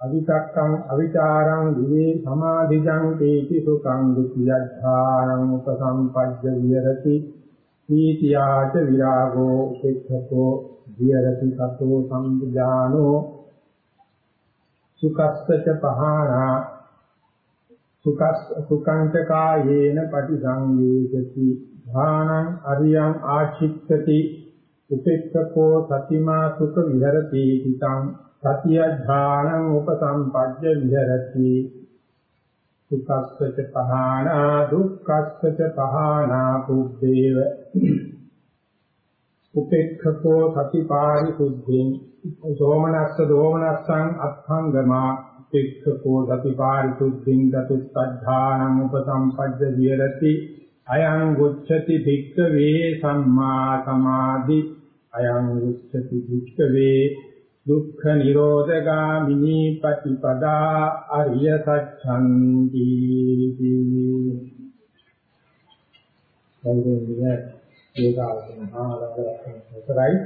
අවිතක්කං අවිචාරං දිවේ සමාධිජං තේති සුඛං ဒ ුතියද්ධානං උපසම්පජ්ජ විහෙරති. සීතියාච විරාගෝ උපේක්ඛකෝ විහෙරති සතෝ සම්පජානෝ සුඛස්සච පහානා සුඛස් සුඛං ච කායේන පටිසංවේදති. ධානං අරියං ආචිත්තති. උපේක්ඛකෝ සතිමා සුඛ විහෙරති. තිතං සතිය ධානං උපසම්පජ්ජ විහෙරති සුඛස්සච පහානා දුක්ඛස්සච පහානා පුබ්බේව. උපේක්ඛකෝ සතිපාරි සුද්ධින් සෝමනස්ස දෝමනස්සං අත්ථංගමා. උපේක්ඛකෝ සතිපාරි සුද්ධින් දතුත්ථානං උපසම්පජ්ජ විහෙරති අයං ගුච්ඡති භික්ඛවේ සම්මා සමාධි. අයං ගුච්ඡති භික්ඛවේ දුක්ඛ නිරෝධගාමිනී පටිපදා අරිය සත්‍යන්ති සම්පූර්ණ ඒකාවතන ආරම්භයෙන්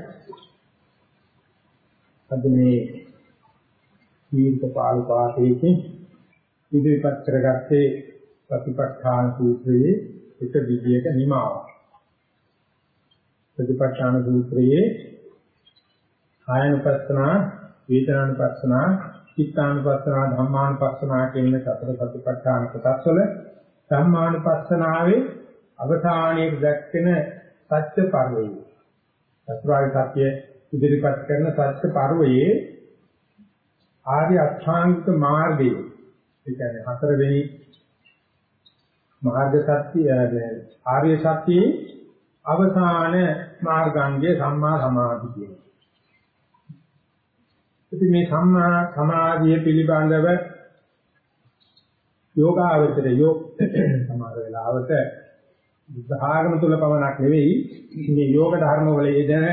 අද මේ දීර්ඝ පාළු පාඨයේ ඉදිරිපත් කරගත්තේ ප්‍රතිපත්තාන සූත්‍රයේ එක විදියක නිමාවක්. ප්‍රතිපත්තාන සූත්‍රයේ කායනුපස්සනා, වේදනානුපස්සනා, චිත්තානුපස්සනා, ධම්මානුපස්සනා කියන සතර සතිපට්ඨාන කොටස් වල ධම්මානුපස්සනාවේ අවසානයේ දැක්කෙන සත්‍ය පරිවය. චතුරාර්ය සත්‍ය ඉදිරිපත් කරන සත්‍ය පරිවයේ ආර්ය අෂ්ටාංගික මාර්ගයේ ඒ කියන්නේ හතරවෙනි මාර්ග සත්‍ය ආර්ය සත්‍යයේ අවසාන මාර්ගාංගය සම්මා සමාධි කියනවා. ඉතින් මේ සම්මා සමාධිය පිළිබඳව යෝගාවචර යෝග සමාර වේලාවට බුද්ධ ආගම තුල පමණක් නෙවෙයි මේ යෝග ධර්ම වල යෙදෙන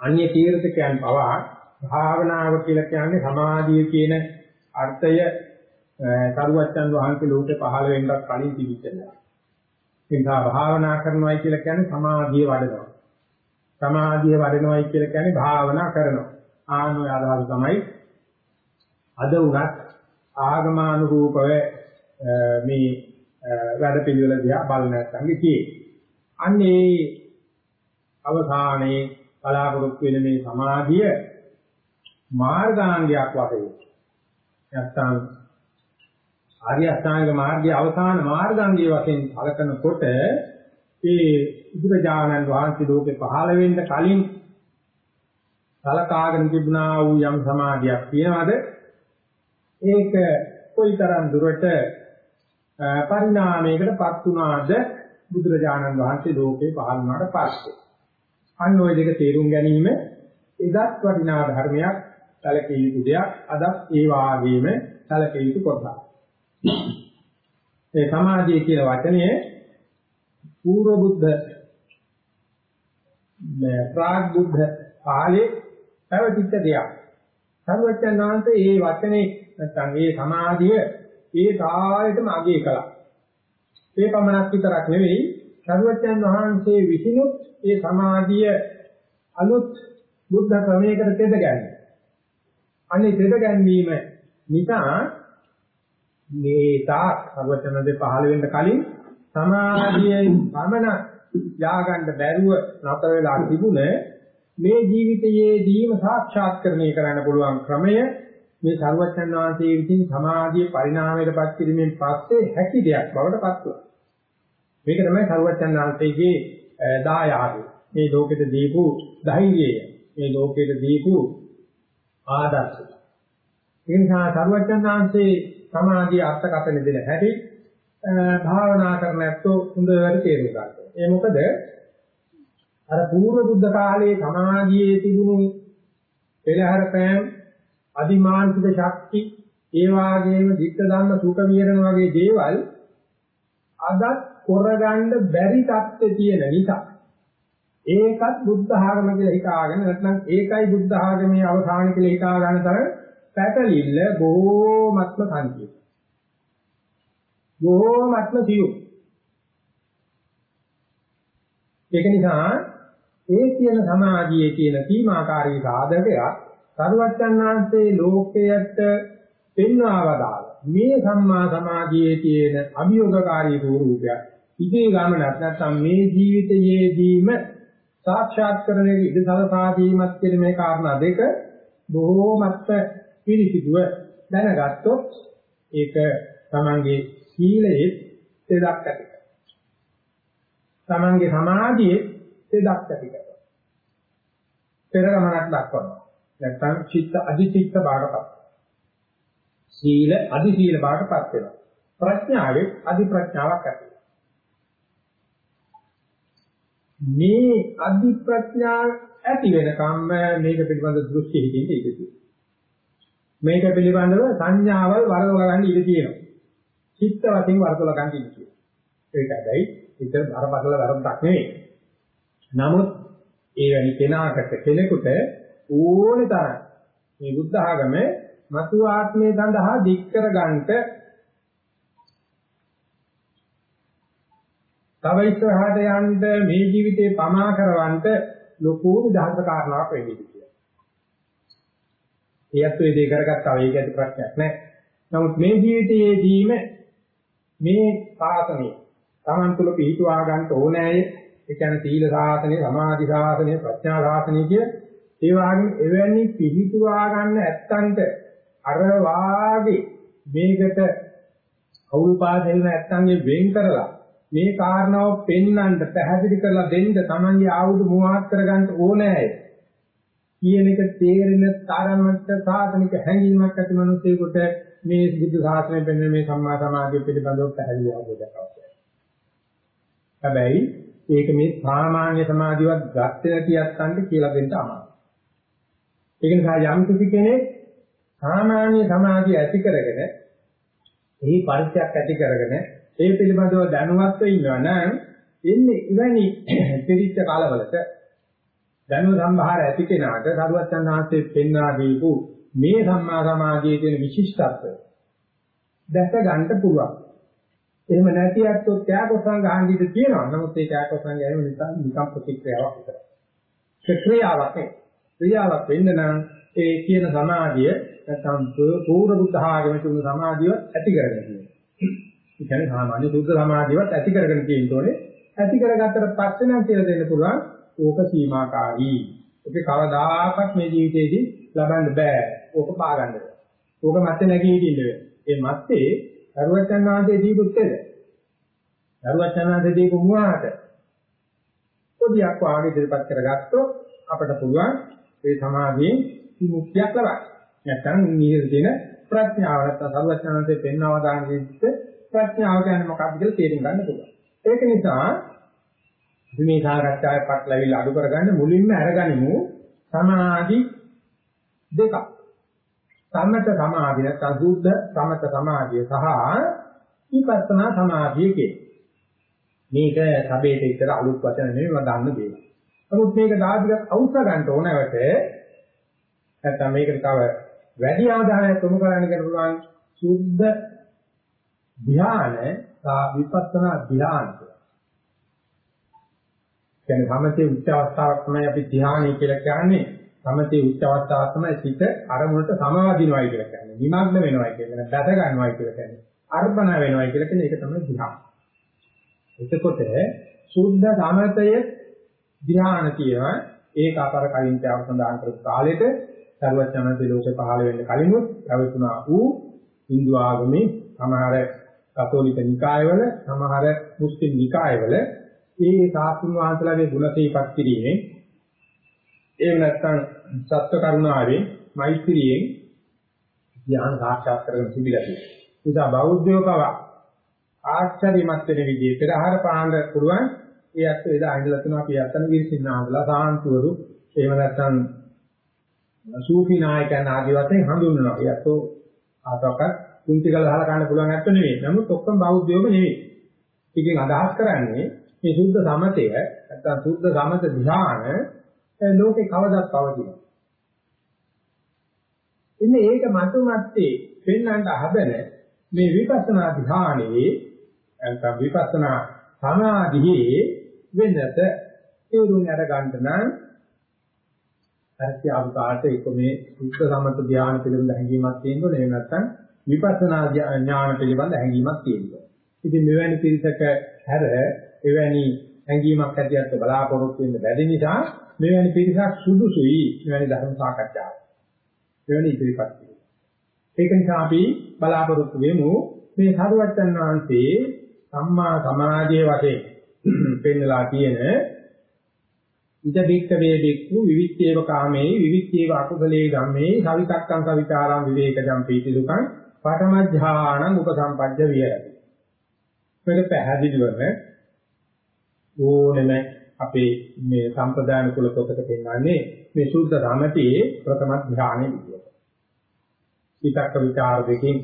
අන්‍ය තීර්ථකයන් පවා භාවනාව කියලා කියන්නේ සමාධිය කියන අර්ථය සරුවච්චන් වහන්සේ ලෝකේ පහළ වෙන්නත් කලින් තිබිච්චලා. ඒ නිසා භාවනා කරනවායි කියලා කියන්නේ සමාධිය වඩනවා. සමාධිය වඩනවායි කියලා කියන්නේ භාවනා කරනවා. ආනෝය අදහස තමයි අද උනත් ආගමානුරූපව මේ වැඩ පිළිවෙල දිහා බලන නැත්නම් කියේ. අන්නේ අවසානයේ බලාපොරොත්තු වෙන මේ සමාධිය මාර්ගාංගයක් වශයෙන් නැත්නම් ආර්ය අෂ්ටාංග මාර්ගයේ අවසාන මාර්ගාංගයේ වශයෙන් කලකනකොට ඒ බුදුරජාණන් වහන්සේ ලෝකේ පහළ වෙන්න කලින් සලකාගෙන තිබුණා වූ යම් සමාධියක් තියනවාද? ඒක කොයිතරම් දුරට පරිණාමයකටපත් වුණාද? බුදුරජාණන් වහන්සේ ලෝකේ පහළ වුණාට පස්සේ. අන්න ওই දෙක තේරුම් ගැනීම එදත් වටිනා ධර්මයක් සැලකිය යුතු දෙයක්. අදත් ඒ වාගේම සැලකිය යුතු කොටසක්. ඒ සමාධිය කියලා වචනේ පූර්ව බුද්ධ ප්‍රාග් බුද්ධ කාලේ පැවතිච්ච දෙයක්. සර්වඥාන්ත ඒ වචනේ නැත්නම් මේ සමාධිය ඒ කාලෙටම අගය කළා. ඒ පමණක් විතරක් නෙවෙයි සර්වඥන් වහන්සේ විසිනුත් ඒ සමාධිය අලුත් බුද්ධ ක්‍රමයකට තෙද ගැනීම. අනේ තෙද ගැනීම නිසා මේ තාක් සර්වඥන්ගේ පහළ වෙන්න කලින් සමාධියෙන් පමණ යාගන්න බැරුව නතර වෙලා තිබුණේ මේ ජීවිතයේදීම සාක්ෂාත්කරණය කරන්න පුළුවන් ක්‍රමය මේ සරුවචන් වහන්සේ විසින් සමාධිය පරිණාමයටපත් කිරීමෙන් පස්සේ හැකි දෙයක් බවට පත් වුණා. මේක තමයි සරුවචන් වහන්සේගේ දායාදය. මේ ලෝකෙට දීපු ධෛර්යය. මේ ලෝකෙට දීපු ආදර්ශය. ඒ නිසා සරුවචන් වහන්සේ සමාධිය අර්ථකථන දෙන හැටි භාවනා කරන ඇත්තෝ හොඳට තේරුම් ගන්නවා. ඒ මොකද අර පූර්ව බුද්ධ කාලයේ සමාජයේ තිබුණු පෙරහැර පෑම් අදිමානසික ශක්ති ඒ වාගේම ධිට්ඨ ධම්ම සුඛ විහරණ වගේ දේවල් අදත් කරගන්න බැරි තත්ත්වයේ තියෙන නිසා ඒකත් බුද්ධ ආගම කියලා හිතාගෙන නැත්නම් ඒකයි බුද්ධ ආගමේ අවසාන කියලා හිතා ගන්න තරම් පැටලිල්ල බොහෝමත්ම සංකීර්ණ. බොහෝමත්ම සියුම්. ඒක නිසා ඒ කියන සමාධියේ කියන සීමාකාරී සාධකයක් සරුවච්චන්හන්සේ ලෝකයට පෙන්වවදාල මේ සම්මා සමාධියේ තියෙන අභියෝගකාරී ස්වરૂපයක් ඉදී ගමනක් නැත්නම් මේ ජීවිතයේදීම සාක්ෂාත් කරගෙන ඉඳ සලසා දීමත් කියන මේ කාරණා දෙක බොහෝමත්ම පිළිසිදුව දැනගත්තොත් ඒක තමන්ගේ සීලයේ තෙදක් ඇති කරනවා. තමන්ගේ සමාධියේ තෙදක් ඇති කරනවා. පෙර ගමනක් දක්වනවා. නැත්නම් චිත්ත අධිචිත්ත භාගපත්. සීල අධි සීල භාගපත් වෙනවා. ප්‍රඥාවේ අධි ප්‍රඥාවක් ඇති මේ අධි ප්‍රඥාව ඇති වෙනකම්ම මේක පිළිබඳ දෘෂ්ටි හිතින් ඉඳී තියෙනවා. මේක පිළිබඳව සංඥාවල් වරදවා ගන්න ඉඩ තියෙනවා. චිත්ත වශයෙන් වරදවා ගන්න ඉඩ තියෙනවා. ඒක හැබැයි විතර බරපතල වැරද්දක් නෙවෙයි. නමුත් ඒ වැනි කෙනාකට කෙනෙකුට ඕනේ තරම් මේ බුද්ධ ආගම මතු ආත්මය සඳහා දික් කර ගන්නට තව ඉස්සරහට යන්න මේ ජීවිතේ පමා කරවන්න ලොකු දහස කාරණාවක් වෙන්නේ කියලා. ඒත් ඒ දේ කරගත්තා ඒක ඇති ප්‍රශ්නයක් නෑ. නමුත් මේ ජීවිතයේදීම මේ සාසනය Taman තුල පිහිටුවා ගන්න ඕනෑයේ ඒ කියන්නේ සීල සාසනය, සමාධි සාසනය, ප්‍රඥා සාසනය කිය ඒ වගේම එවැනි පිහිටුවා ගන්න ඇත්තන්ට අර වාගේ මේකට අවුල් පාදෙන්න නැත්තන්ගේ වෙන් කරලා මේ කාරණාව පෙන්වන්න පැහැදිලි කරලා දෙන්න තමන්ගේ ආයුධ මුවහත් කරගන්න ඕනෑයි කියන එක තේරෙන තරමට සාධනික හැඟීමක් ඇති මිනිසෙකුට මේ බුදු සාසනය පෙන්වන මේ සම්මා සමාධිය පිළිබඳව පැහැදිලි අවබෝධයක් අවශ්‍යයි. හැබැයි ඒක මේ සාමාන්‍ය සමාධියවත් ගත්තේ නැති යත්තන්ට කියලා දෙන්න අමාරුයි. ඒක නිසා යම් කිසි කෙනෙක් සාමාන්‍ය සමාධිය ඇති කරගෙන එහි පරිත්‍යක් ඇති කරගෙන ඒ පිළිබඳව දැනුවත්ව ඉන්නවා නම් ඉන්නේ ඉවැනි පිළිච්ච කාලවලට දැනුව සම්භාර ඇති කෙනාට සරුවච්චන් ආශ්‍රේ පෙන්වා දීපු මේ සම්මා සමාධියේ තියෙන විශිෂ්ටත්වය දැක ගන්න පුළුවන්. එහෙම නැති අත්ොත් ත්‍යාගසං ගහන් දිද තියෙනවා. නමුත් ඒ ත්‍යාගසං ගැනීම නිසා නිකම් ප්‍රතික්‍රියාවක් විතරයි. ක්‍රියාවක් නේ. ක්‍රියාවක් වෙන්න නම් ඒ කියන සමාධිය නැත්නම් පූර්ව බුද්ධ ආගමේ තුන සමාධිය ඇති කරගන්න ඕනේ. ඒ කියන්නේ සාමාන්‍ය සුද්ධ සමාධියවත් ඇති කරගෙන තියෙන්න ඕනේ. ඇති කරගත්තට පස්සේ නම් කියලා දෙන්න පුළුවන් ඕක සීමාකාරී. ඒක කවදාකවත් මේ ජීවිතේදී ලබන්න බෑ. ඕක පා ගන්න බෑ. ඕක මැත්තේ නැගී හිටින්න ඒ මැත්තේ දරුවචන් වහන්සේ දීපුත් දෙද. දරුවචන් වහන්සේ දීපු මුවාට පොඩියක් වාගේ ඉදිරිපත් කරගත්තොත් අපිට පුළුවන් ඒ සමාධියෙන් විමුක්තියක් ලබන්න. නැත්නම් නිහිර දෙන ප්‍රඥාව නැත්නම් දරුවචන් වහන්සේ පෙන්වව දාන විදිහට ප්‍රඥාව කියන්නේ මොකක්ද කියලා තේරුම් ගන්න පුළුවන්. ඒක නිසා අපි මේ සාකච්ඡාවේ පටලවිල්ල අඩු කරගන්න මුලින්ම අරගනිමු සමාධි දෙකක්. සමත සමාධිය නැත්නම් සුද්ධ සමත සමාධිය සහ විපස්සනා සමාධිය කියේ. මේක සබේට විතර අලුත් වචන නෙමෙයි මම දන්න දෙයක්. නමුත් මේක දාදිකක් අවශ්‍ය ගන්න ඕනවට නැත්නම් මේකට තව වැඩි අවධානයක් යොමු කරන්න පුළුවන් සුද්ධ ධ්‍යාන සහ විපස්සනා ධ්‍යාන කියන්නේ සමතේ උච්ච අවස්ථාවක් තමයි අපි ධ්‍යානයි කියලා කියන්නේ. සමතේ උච්ච අවස්ථාව තමයි සිත අරමුණට සමවදිනවයි කියලා කියන්නේ. නිමග්න වෙනවයි කියන්නේ. දැස ගන්නවයි කියලා කියන්නේ. අර්පණ වෙනවයි කියලා කියන්නේ ඒක තමයි ධ්‍යාන. එතකොට සුද්ධ සමතය ධ්‍යාන කියනවා ඒක අපර කලින් ත්‍යාව සඳහන් කරපු කාලෙට සර්වඥාන්ති ලෝකේ පහළ වෙන්න කලිනුත් පැවතුනා වූ Hindu ආගමේ සමහර කතෝලික නිකායවල සමහර මුස්ලිම් නිකායවල මේ සාස්තුන් වහන්සේලාගේ ගුණ තීපක් කිරීමෙන් එහෙම නැත්නම් සත්ව කරුණාවෙන් මෛත්‍රියෙන් ධ්‍යාන සාක්ෂාත් කරගෙන තිබිලා තියෙනවා. නිසා බෞද්ධයෝ පව ආශ්චර්යමත් වෙන විදිහට පෙරහර පාන්න පුළුවන් ඒ අත් එදා ඉඳලා තුන අපි අතන ගිරිසින්නාන්දලා සාන්තුවරු එහෙම නැත්නම් සූෆි නායකයන් ආදී වශයෙන් හඳුන්වනවා. ඒ අතෝ ආතකත් කුංචි කළ ගහලා ගන්න පුළුවන් නැත්නම් නෙවෙයි. නමුත් ඔක්කොම බෞද්ධයෝම නෙවෙයි. ඒකෙන් අදහස් කරන්නේ මේ සුද්ධ සමතය නැත්නම් සුද්ධ සමත ධ්‍යාන ලෝකේ කවදාත් පවතිනවා. ඉන්නේ ඒක මතුමැත්තේ පෙන්වන්න හදන මේ විපස්සනා ධ්‍යානයේ නැත්නම් විපස්සනා සමාධියේ වෙනත තේරුම් අරගන්න නම් ඇත්‍ය අවකාශ එක මේ සුද්ධ සමත ධ්‍යාන පිළිබඳ හැඟීමක් තියෙනවා නේ නැත්නම් විපස්සනා ඥාන පිළිබඳ හැඟීමක් තියෙනවා. ඉතින් මෙවැනි පිරිසක හැර එවැනි හැඟීමක් ඇතිවෙත් බලාපොරොත්තු වෙන්න බැරි නිසා මෙවැනි පිරිසක් සුදුසුයි මෙවැනි ධර්ම සාකච්ඡාවක්. මෙවැනි ඉදිරිපත් කිරීම. ඒක නිසා අපි බලාපොරොත්තු වෙමු මේ සරුවච්චන් වහන්සේ සම්මා සමාධියේ වශයෙන් පෙන්නලා තියෙන ඉද බික්ක වේ බික්කු විවිච්ඡේව කාමේ විවිච්ඡේව අකුසලේ ගම්මේ සවිතක්කං සවිතාරං විවේකජම් පීති දුකං පඨම ඥානං උපසම්පජ්ජ විහෙරති. මේක පැහැදිලිවම ඕනෙම අපේ මේ සම්ප්‍රදාන කුල පොතක පෙන්වන්නේ මේ සුද්ධ රාමතියේ ප්‍රථම ධානයේ විදියට. විතක්ක ਵਿਚාර දෙකෙන්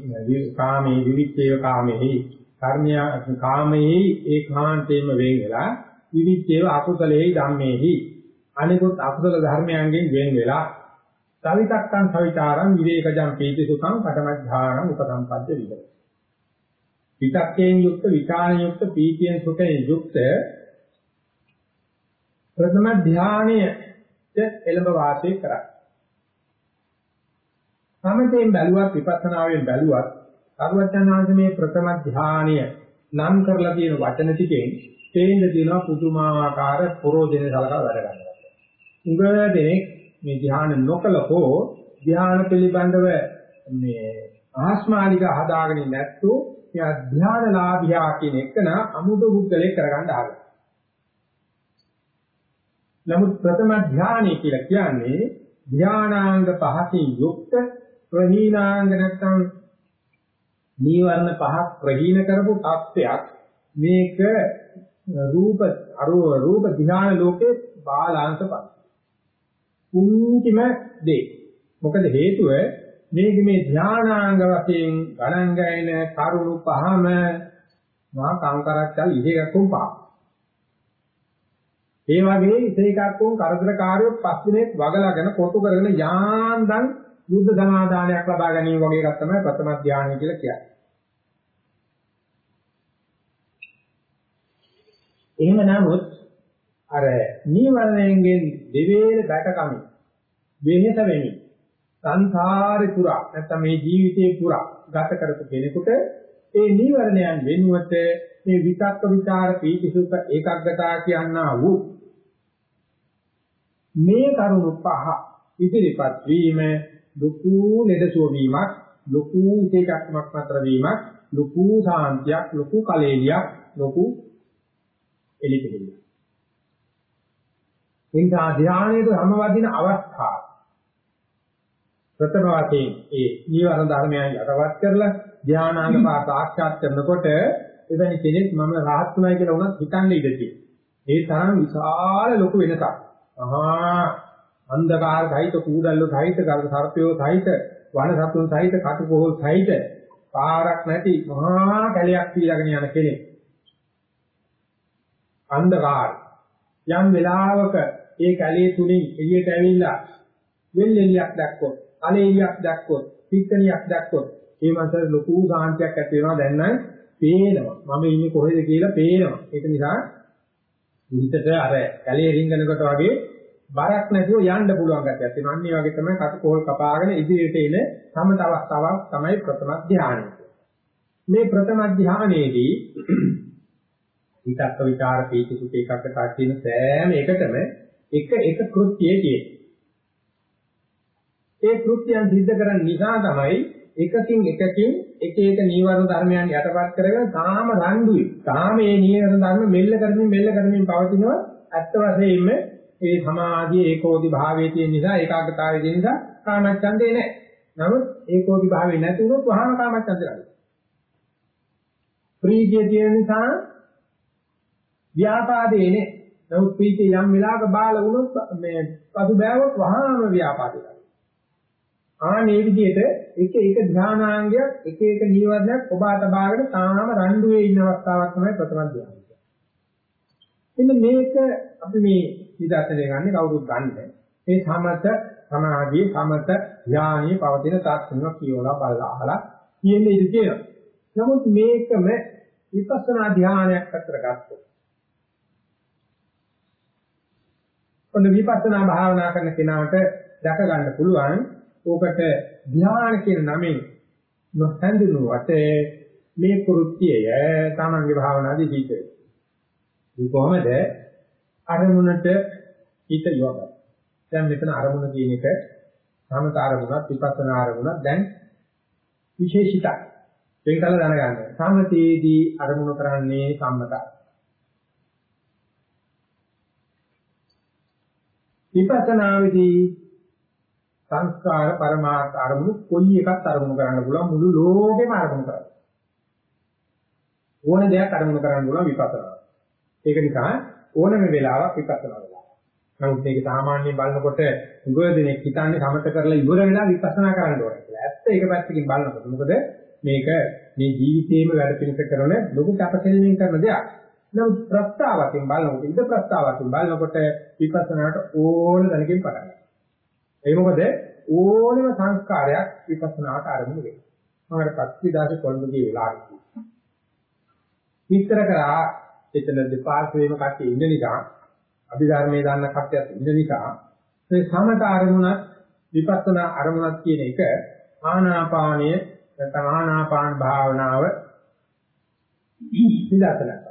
කාමේ විවිච්ඡේව කාමෙහි කර්මයා කාමෙහි ඒකාන්තයෙන්ම වෙන් වෙලා විවිච්ඡේව අකුසලෙහි ධම්මෙහි අනිකුත් අකුසල ධර්මයන්ගෙන් වෙන් වෙලා සවිතක්කං සවිචාරං විවේකජං පීති සුඛං පඨමඥානං උපසම්පද්ද විහෙරති. විතක්කයෙන් යුක්ත විචාරයෙන් යුක්ත පීතියෙන් සුඛයෙන් යුක්ත ප්‍රථම ධානයට එළඹ වාසය කරයි. සමතෙන් බැලුවත් විපස්සනාවෙන් බැලුවත් සර්වඥාන්ස මේ ප්‍රථම ධානය නම් කරලා තියෙන වචන ටිකෙන් තේින්න තියෙනවා පුදුමාකාර පරෝධිනේ සලකා වැඩ ගන්නවා. උගදෙනෙක් මේ ධ්‍යාන නොකල හෝ ධ්‍යාන පිළිබඳව මේ ආස්මානික හදාගෙන නැත්තු එයා ධ්‍යානලාභියා කියන එක න අමුතු බුද්ධලේ කරගන්න ආවා. නමුත් ප්‍රථම ධ්‍යානය කියලා කියන්නේ ධ්‍යානාංග පහකින් යුක්ත ප්‍රහීනාංග නැත්නම් නීවරණ පහක් ප්‍රහීන කරපු තත්ත්වයක්. මේක රූප අරූප රූප ධ්‍යාන ලෝකේ බාලාංශපත් කුංචිම දේ. මොකද හේතුව මේක මේ ධානාංග වශයෙන් ගණන් ගන්න කරුණු පහම මා කාංකරච්චල් ඉහෙකකුම් පහ ඒ වගේ ඉතේකක්කුම් කරදරකාරයෝ පස් දිනක් වගලාගෙන කොටු කරගෙන යාන්දන් යුද්ධ සමාදානයක් ලබා ගැනීම වගේ එකක් තමයි ප්‍රථම ධානය කියලා කියන්නේ. එහෙම නමුත් අර නීවරණයෙන් දෙවේල බැටකමි වෙහෙස වෙමි. සංසාරේ පුරා නැත්නම් මේ ජීවිතේ පුරා ගත කරපු කෙනෙකුට ඒ නීවරණයන් වෙනුවට මේ විතක්ක ਵਿਚාර පීතිසුඛ ඒකග්ගතා කියනා වූ මේ කරුණු පහ ඉදිරිපත් වීම ලොකු ලෙඩසුව වීමක් ලොකු ඒකක්මක් නතර වීමක් ලොකු සාන්තියක් ලොකු කලෙලියක් ලොකු එලිපෙලිය. එනිසා ධානයේ සමවදින අවස්ථාව ප්‍රථම වශයෙන් ඒ නීවරණ ධර්මයන් යටවත් කරලා ධානාංග පාත ආක්ෂාත් කරනකොට එවැනි කෙනෙක් මම rahat උනායි කියලා උනත් හිතන්නේ ඉඳී. ඒ තරම් විශාල ලොකු වෙනසක්. අහා අන්ධකාර සහිත කූඩල්ලෝ සහිත ගල් සර්පයෝ සහිත වන සතුන් සහිත කටුකොහල් සහිත පාරක් නැති මහා කැලයක් පීරගෙන යන කෙනෙක්. අන්ධකාරය. යම් වෙලාවක ඒ කැලේ තුලින් එළියට ඇවිල්ලා වෙල්ෙලියක් දැක්කොත්, අලෙලියක් දැක්කොත්, පිටකණියක් දැක්කොත්, ඒ මනසට ලොකු සාන්තියක් ඇති වෙනවා දැන් නම් පේනවා. මම ඉන්නේ කොහෙද කියලා පේනවා. ඒක නිසා හිතට අර කැලේ රින්ගනකොට වගේ බරක් නැතුව යන්න පුළුවන් ගැටයක් තියෙනවා. අන්න ඒ වගේ තමයි කටකෝල් කපාගෙන ඉදිරියට එන සමත අවස්ථාවක් තමයි ප්‍රථම ධානය. මේ ප්‍රථම ධානයේදී විතක්ක විචාර පීති සුඛ ඒකකතා කියන සෑම එකටම එක එක කෘත්‍යයේ තියෙන. ඒ කෘත්‍යයන් සිද්ධ කරන නිසා තමයි එකකින් එකකින් එක එක නීවරණ ධර්මයන් යටපත් කරගෙන තාම රණ්ඩුයි. තාම මේ නීවරණ ධර්ම මෙල්ල කරමින් මෙල්ල කරමින් පවතිනවා. ඇත්ත වශයෙන්ම ඒ සමාධියේ ඒකෝදි භාවයේ තියෙන නිසා ඒකාග්‍රතාවයේ තියෙන නිසා කාමච්ඡන්දේ නැහැ. නමුත් ඒකෝදි භාවයේ නැති වුණොත් වහාම කාමච්ඡන්දේ නැහැ. ප්‍රීතිය තියෙන නිසා ව්‍යාපාදේනේ. නමුත් පීති යම් වෙලාවක බාල වුණොත් මේ පසු බෑවොත් වහාම ව්‍යාපාදේ. ආනේ විදිහට එක එක ධානාංගයක් එක එක නීවරණයක් ඔබා තබාගෙන තාම රණ්ඩුවේ ඉන්න අවස්ථාවක් තමයි ප්‍රථම ධානය. එන්න මේක අපි මේ විදර්ශනය ගන්න කවුරුත් ගන්න. මේ සමත සමාධියේ සමත ඥානීය පවතින තාක්ෂණික කියවලා බලලා අහලා කියන්නේ ඉඳී තියෙනවා. නමුත් මේකම විපස්සනා ධානයක් අතර ගත්තොත් ඔන්න විපස්සනා භාවනා කරන කෙනාට දැක ගන්න පුළුවන් ඕකට ධ්‍යාන කියන නමෙන් නොහැඳුනුවට මේ කෘත්‍යය තමන්ගේ භාවනාදී සිද්ධ වෙනවා. මේ කොහොමද අරමුණට හිත යොදන්නේ? දැන් මෙතන අරමුණ කියන එක සමත අරමුණක් විපස්සනා අරමුණක් දැන් විශේෂිතයි. ඒක කල දැනගන්න. සමතේදී අරමුණ කරන්නේ සම්මතයි. විපස්සනාවේදී සංස්කාර පරමාර්ථ අරමුණු කොයි එකක් අරමුණු කරන්න පුළුවන් මුළු ලෝකෙම අරමුණු කරන්න. ඕන දෙයක් අරමුණු කරන්න පුළුවන් විපස්සනාව. ඒක නිසා ඕනම වෙලාවක විපස්සනා වෙලා. නමුත් මේක සාමාන්‍යයෙන් බලනකොට උගදෙනෙක් හිතන්නේ සමත කරලා ඉවර වෙලා විපස්සනා කරන්න ඕනේ කියලා. ඇත්ත ඒක පැත්තකින් බලනකොට මොකද මේක මේ ජීවිතේම වැඩ පිළිස කරන ලොකු කැපසෙල්මින් කරන දෙයක්. නමුත් ප්‍රස්තාවකින් බලනකොට ඉද ප්‍රස්තාවකින් බලනකොට විපස්සනාට ඕන දැනකින් පටන් ගන්නවා. ඒ මොකද ඕනම සංස්කාරයක් විපස්සනාට ආරම්භ වෙනවා. මම අර පත්තිදාස කොළඹගේ වෙලාවට විස්තර කරා එතන දෙපාර්ශ්වයේම කට්ටිය ඉන්න නිසා අභිධර්මයේ දාන්න කට්ටියත් ඉන්න නිසා මේ සමත අරමුණත් විපස්සනා අරමුණත් කියන එක ආනාපානය නැත්නම් ආනාපාන භාවනාව පිළිදතලක්.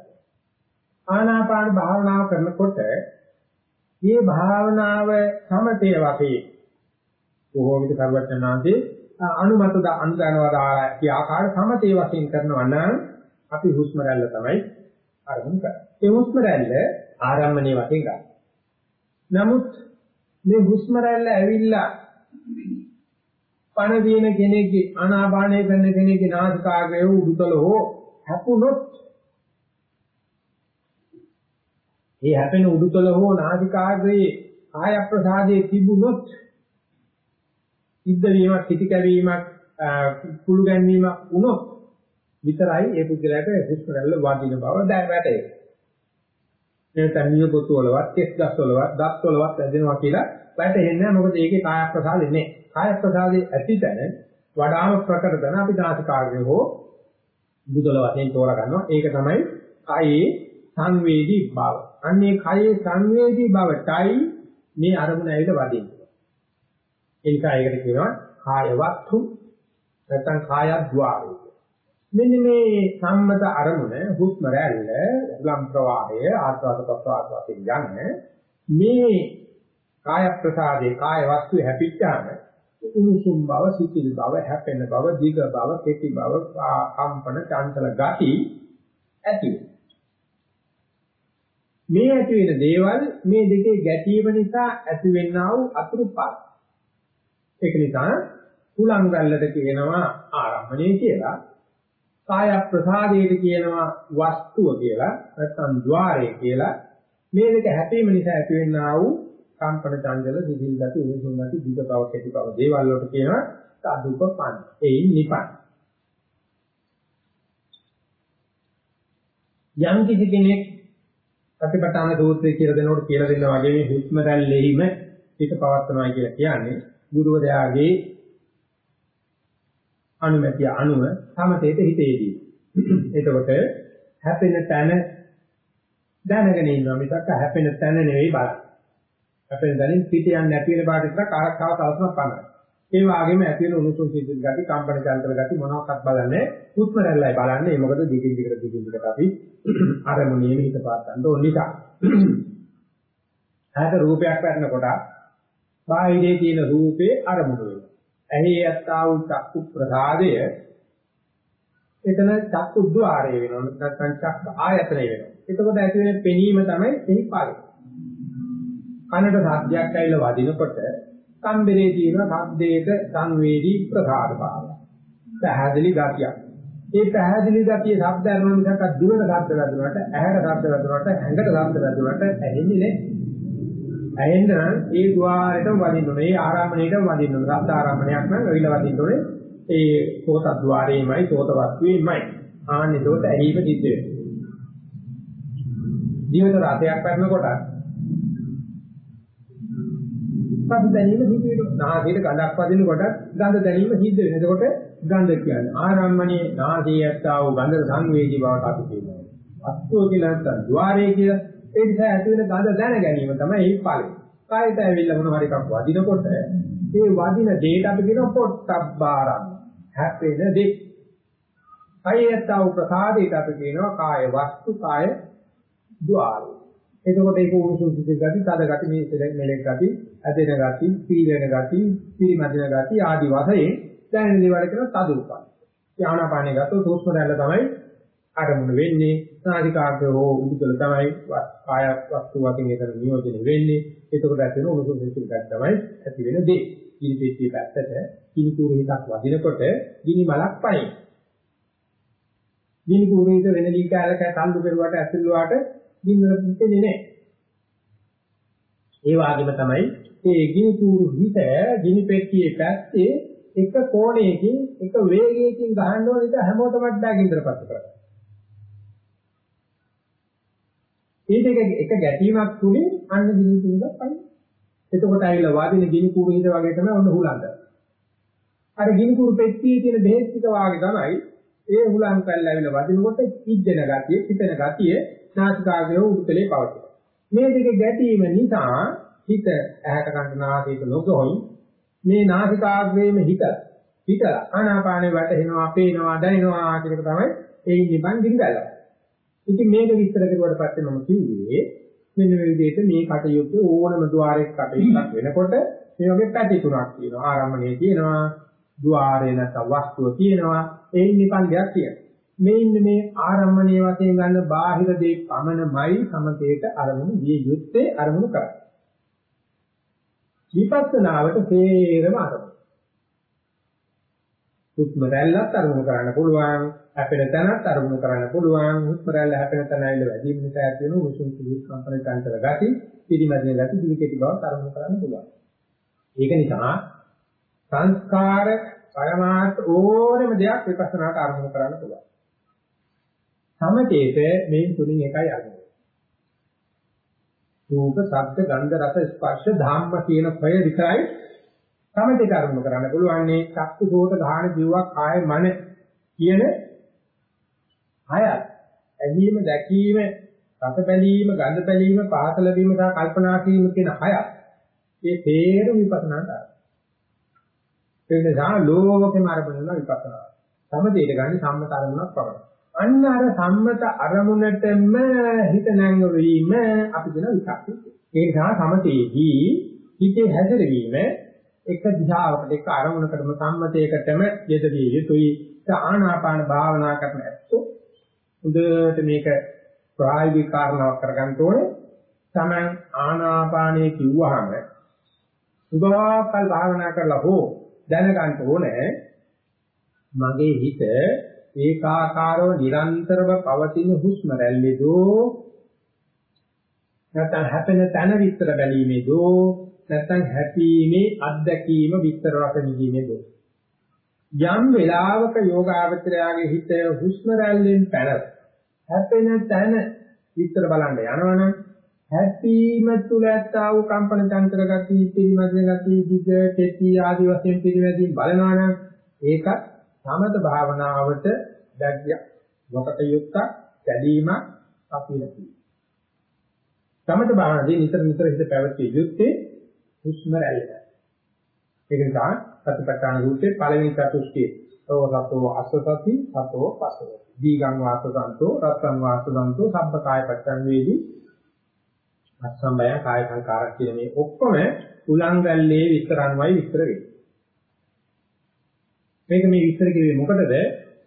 ආනාපාන භාවනාව කරනකොට මේ භාවනාව සමතේ වශයෙන් බොහෝ විට කරුවචනාන්තේ අනුමත අනුදානවදාලා කිය ආකාර සමතේ වශයෙන් කරනවා නම් අපි හුස්ම රැල්ල තමයි අරමුණු කරන්නේ. ඒ හුස්ම රැල්ල ආරම්භණයේ වශයෙන් ගන්න. නමුත් මේ හුස්ම රැල්ල ඇවිල්ලා පණ දින කෙනෙක්ගේ ආනාපානය කරන කෙනෙක්ගේ නාසිකාග්‍රය උඩුතල හෝ හැපුණොත් ඒ හැපෙන උඩුතල හෝ නාසිකාග්‍රයේ කාය ප්‍රසාදයේ තිබුණොත් සිද්ධ වීමක් පිටි කැවීමක් කුළු ගැනීමක් වුණොත් විතරයි ඒ පුද්ගලයාට හුස්ම රැල්ල වදින බව දැන වැටේ. නැත්නම් නිය පොතු වලවත්, කෙස් ගස් වලවත්, දත් වලවත් ඇදෙනවා කියලා වැටෙන්නේ නැහැ. මොකද ඒකේ කාය ප්‍රසාදෙ නෑ. කාය ප්‍රසාදේ ඇතිතන වඩාම ප්‍රකට තන අපි දාසකාර්ය හෝ බුදල වශයෙන් තෝරා ගන්නවා. ඒක තමයි කායේ සංවේදී බව. අන්නේ කායේ සංවේදී බවටයි මේ අරමුණ ඇවිල්ලා වදින්නේ. ඒ නිසා ඒකට කියනවා කායවත්තු නැත්නම් කායද්්වාරය. මෙන්න මේ සම්මත අරමුණ හුස්ම රැල්ල උලම් ප්‍රවාහය ආස්වාද ප්‍රසආද වශයෙන් යන්නේ මේ කාය ප්‍රසාදේ කාය වස්තු හැපිච්චාම උණුසුම් බව සිතිල් බව හැපෙන බව දීඝ බව කෙටි බව කම්පන චංචල ගති ඇති මේ ඇති වෙන දේවල් මේ දෙකේ ගැටීම නිසා ඇති වෙන්නා වූ අතුරුපත් ඒක නිසා කුලං වැල්ලට කියනවා ආරම්භණය කියලා කාය ප්‍රසාදයට කියනවා වස්තුව කියලා නැත්නම් ద్వාරය කියලා. මේ දෙක හැපීම නිසා ඇති වෙන්නා වූ කම්පන චංචල දිවිල් ගති උණුසුම් ගති දිග බව කෙටි බව දේවල් වලට කියනවා සාදුපපන් එයින් නිපන්. යම් කිසි කෙනෙක් ප්‍රතිපටාන සූත්‍රය කියලා දෙනකොට කියලා දෙනවා වගේ මේ හුස්ම රැල්ලෙහිම හිත පවත්නවා කියලා කියන්නේ ගුරුවරයාගේ අනුමැතිය අනුව සමතේට හිතේදී. එතකොට හැපෙන තැන දැනගෙන ඉන්නවා මිසක් හැපෙන තැන නෙවෙයි බලන්නේ. හැපෙන තැනින් පිට යන්නේ නැති වෙන බාට විතර කාරක්කාව තවසම පමණයි. ඒ වගේම ඇති වෙන උණුසුම් සිසිල් ගති, කම්පන චංචල ගති මොනවාක්වත් බලන්නේ හුස්ම රැල්ලයි බලන්නේ. මොකද දිගින් දිගට දිගින් දිගට අපි අරමුණේ හිත පාත් ගන්න ඕන නිසා. හැට රූපයක් වැටෙනකොට බාහිරේ තියෙන රූපේ අරමුණු වෙනවා. ඇහි යත්තා වූ චක්කු ප්‍රසාදය එතන චක්කු ద్వාරය වෙනවා. නැත්නම් චක්ක ආයතනය වෙනවා. එතකොට ඇති වෙන පෙනීම තමයි එහි ඵලය. කනට ශබ්දයක් ඇවිල්ලා වදිනකොට කම්බරේ තියෙන ශබ්දයක සංවේදී ප්‍රසාද භාවය. පැහැදිලි ගතියක්. ඒ පැහැදිලි ගතිය ශබ්ද අරමුණ මිසක් දුරට ශබ්ද වැදුනට, ඇහැට ශබ්ද වැදුනට, ඇඟට ශබ්ද වැදුනට ඇහෙන්නේ නැහැ. ඇයෙන්න ඒ ద్వාරයටම වදින්න ඕනේ. ඒ ආරාමණයටම වදින්න ඕනේ. රත් ආරාමණයක් නම් ඇවිල්ලා වදින්න ඕනේ. ඒ සෝත ద్వාරයේමයි සෝත වස්තුවේමයි. ආන්න ඒකට ඇහිම සිද්ධ වෙනවා. ජීවිත රතයක් කරනකොට සබ්ද දැනීම සිද්ධ වෙනවා. නාසයේ ගඳක් වදිනකොට ගඳ දැනීම සිද්ධ වෙනවා. එතකොට ගඳ කියන්නේ ආරාමණයේ නාසයේ ඇත්තව ගඳ සංවේදී බවට අපි කියනවා. අස්තෝ කියලා නැත්නම් ద్వාරයේ කියලා ඒ නිසා ඇති වෙන ගඳ දැන ගැනීම තමයි මේ ඵලය. කායයට ඇවිල්ලා මොන හරි එකක් වදිනකොට ඒ වදින දෙයට අපි කියන පොට්ටබ්බාරම් හැපෙන දෙය. කයයත්ව ප්‍රසාදයට අපි කියනවා කාය වස්තු කාය ద్వාරය. එතකොට ඒක උණුසුම් සිසිල් ගති, තද ගති, මේ මෙලෙක් ගති, ඇදෙන ගති, පීඩන ගති, පිරිමදින ගති ආදි වශයෙන් දැනෙන දේවල් කියන තද උපන්. ඥානපාණේ ගත්තොත් හුස්ම රැල්ල තමයි අරමුණු වෙන්නේ. නාසිකාග්‍රය හෝ උඩුතල තමයි කාය වස්තු වශයෙන් ඒකට නියෝජනය වෙන්නේ. එතකොට ඇති වෙන උණුසුම් සිසිල් ගති තමයි ඇති වෙන දේ. කිනි පෙට්ටිය පැත්තට කිනි කුරු හිතක් වදිනකොට ගිනි මලක් පයින්. ගිනි කුරු හිත වෙන ලී කාලක තල්ලු කරුවාට ඇතුළුවාට ගින්නර පිටෙන්නේ නැහැ. ඒ වගේම තමයි මේ ගිනි කුරු හිත ගිනි පෙට්ටියේ පැත්තේ එක කෝණයකින් එක වේගයකින් ගහන්න ඕන එක හැමෝටම බෑ ගින්දරපත් කරගන්න. මේ දෙක එක ගැටීමක් තුලින් අන්න ගිනි කුරුක් පයින්. එතකොට ඇවිල්ලා වාදින ගිනි කුරු හිත වගේ තමයි ඔන්න හුලඟ. අර ගිනි කුරු පෙට්ටියේ තියෙන බෙහෙත් ටික වාගේ තමයි ඒ හුලං පැල්ල ඇවිල්ලා වදිනකොට කිජ්ජන ගතිය, පිටන ගතිය නාසිකාග්‍රය උඩුතලේ පවතින. මේ දෙක ගැටීම නිසා හිත ඇහැට කන්ට නාසයට නොගොයි මේ නාසිකාග්‍රයේම හිත හිත ආනාපානේ වැටෙනවා, පේනවා, දැනෙනවා කියන එක තමයි ඒ නිබන් දිගදල. ඉතින් මේක විස්තර කරුවාට පස්සේ මම කිව්වේ මෙන්න මේ විදිහට මේ කටයුත්ත ඕනම ద్వාරයක කටයුත්තක් වෙනකොට මේ වගේ පැති තුනක් තියෙනවා. ආරම්භණයේ තියෙනවා, ద్వාරේ නැත්නම් වස්තුව තියෙනවා, එයින් නිපන්දයක් තියෙනවා. මේ ඉන්නේ මේ ආරම්භණයේ වශයෙන් ගන්න බාහිර දේ පමණමයි සමතේට අරමුණු විය යුත්තේ අරමුණු කරන්නේ. විපස්සනාවට තේරම අරමුණ. හුස්ම රැල්ලත් අරමුණු කරන්න පුළුවන්, හැපෙන තැනත් අරමුණු කරන්න පුළුවන්, හුස්ම රැල්ල හැපෙන තැන ඇවිල්ලා වැඩි වෙන තැනට වෙන උසුම් කුලී කම්පන චංචල ගති, පිළිමැදින ගති දිවිකටි බව අරමුණු කරන්න පුළුවන්. ඒක නිසා සංස්කාර පරමාර්ථ ඕනම දෙයක් විපස්සනාට අරමුණු කරන්න පුළුවන්. සමතේට මේ තුنين එකයි අරමුණ. රූප, ශබ්ද, ගන්ධ, රස, ස්පර්ශ, ධාම්ම කියන ප්‍රය විතරයි සමතේට අරමුණු කරන්න පුළුවන්. මේ චක්කු, සෝත, ධාන, ජීවක්, කාය, මන කියන හයත් ඇදීම, දැකීම, රස බැලීම, ගන්ධ බැලීම, පහත ලැබීම සහ කල්පනා කිරීම කියන හයත් ඒ තේරු විපස්සනාට ඒ නිසා ලෝකෙම අරමුණ විපස්සනා. සමතේට ගන්නේ සම්මත අරමුණක් පමණයි. අන්න අර සම්මත අරමුණටම හිත නැංගවීම අපි කියන විචක්ක. ඒ නිසා සමතේදී හිතේ හැදෙරවීම එක දිශාවකට එක අරමුණකටම සම්මතයකටම යෙදවිය යුතුයි. ආනාපාන භාවනා කරන ඇත්තෝ හොඳට මේක ප්‍රායෝගික කාරණාවක් කරගන්න ඕනේ. තමන් ආනාපානයේ කිව්වහම උදාකල් භාවනා කරලා හෝ දැනගන්න ඕනේ මගේ හිත ඒකාකාරව නිරන්තරව පවතින හුස්ම රැල්ලේදෝ නැත්නම් හැපෙන තන විතර බැලීමේදෝ නැත්නම් හැපීමේ අත්දැකීම විතර රස විඳීමේදෝ යම් වෙලාවක යෝගාවචරයාගේ හිත හුස්ම රැල්ලෙන් පැන හැපෙන තන විතර බලන්න යනවනම් හැපීම තුල ඇත්තා වූ කම්පන තන්ත්‍ර ගති පිළිමදින ගති දිග කෙටි ආදි වශයෙන් පිළිවෙදින් බලනවනම් ඒකත් සමත භාවනාවට දැක්ිය නොකට යුක්ත දැලීමක් අපිරති. සමත භාවනාවේ නිතර නිතර හිත පැවතිය යුත්තේ හුස්ම රැල්ල. ඒක නිසා සතිපට්ඨාන සූත්‍රයේ පළවෙනි චතුස්කයේ සෝසතෝ අසසති සතෝ පසවති. දීගං වාසසන්තෝ රස්සං වාසසන්තෝ සබ්බ කාය පච්ඡන් වේදී අස්සම්බය කාය සංකාර කියන මේ ඔක්කොම උලංගල්ලේ විස්තරන්වයි විස්තර වෙන්නේ. මේක මේ විස්තර කිව්වේ මොකටද?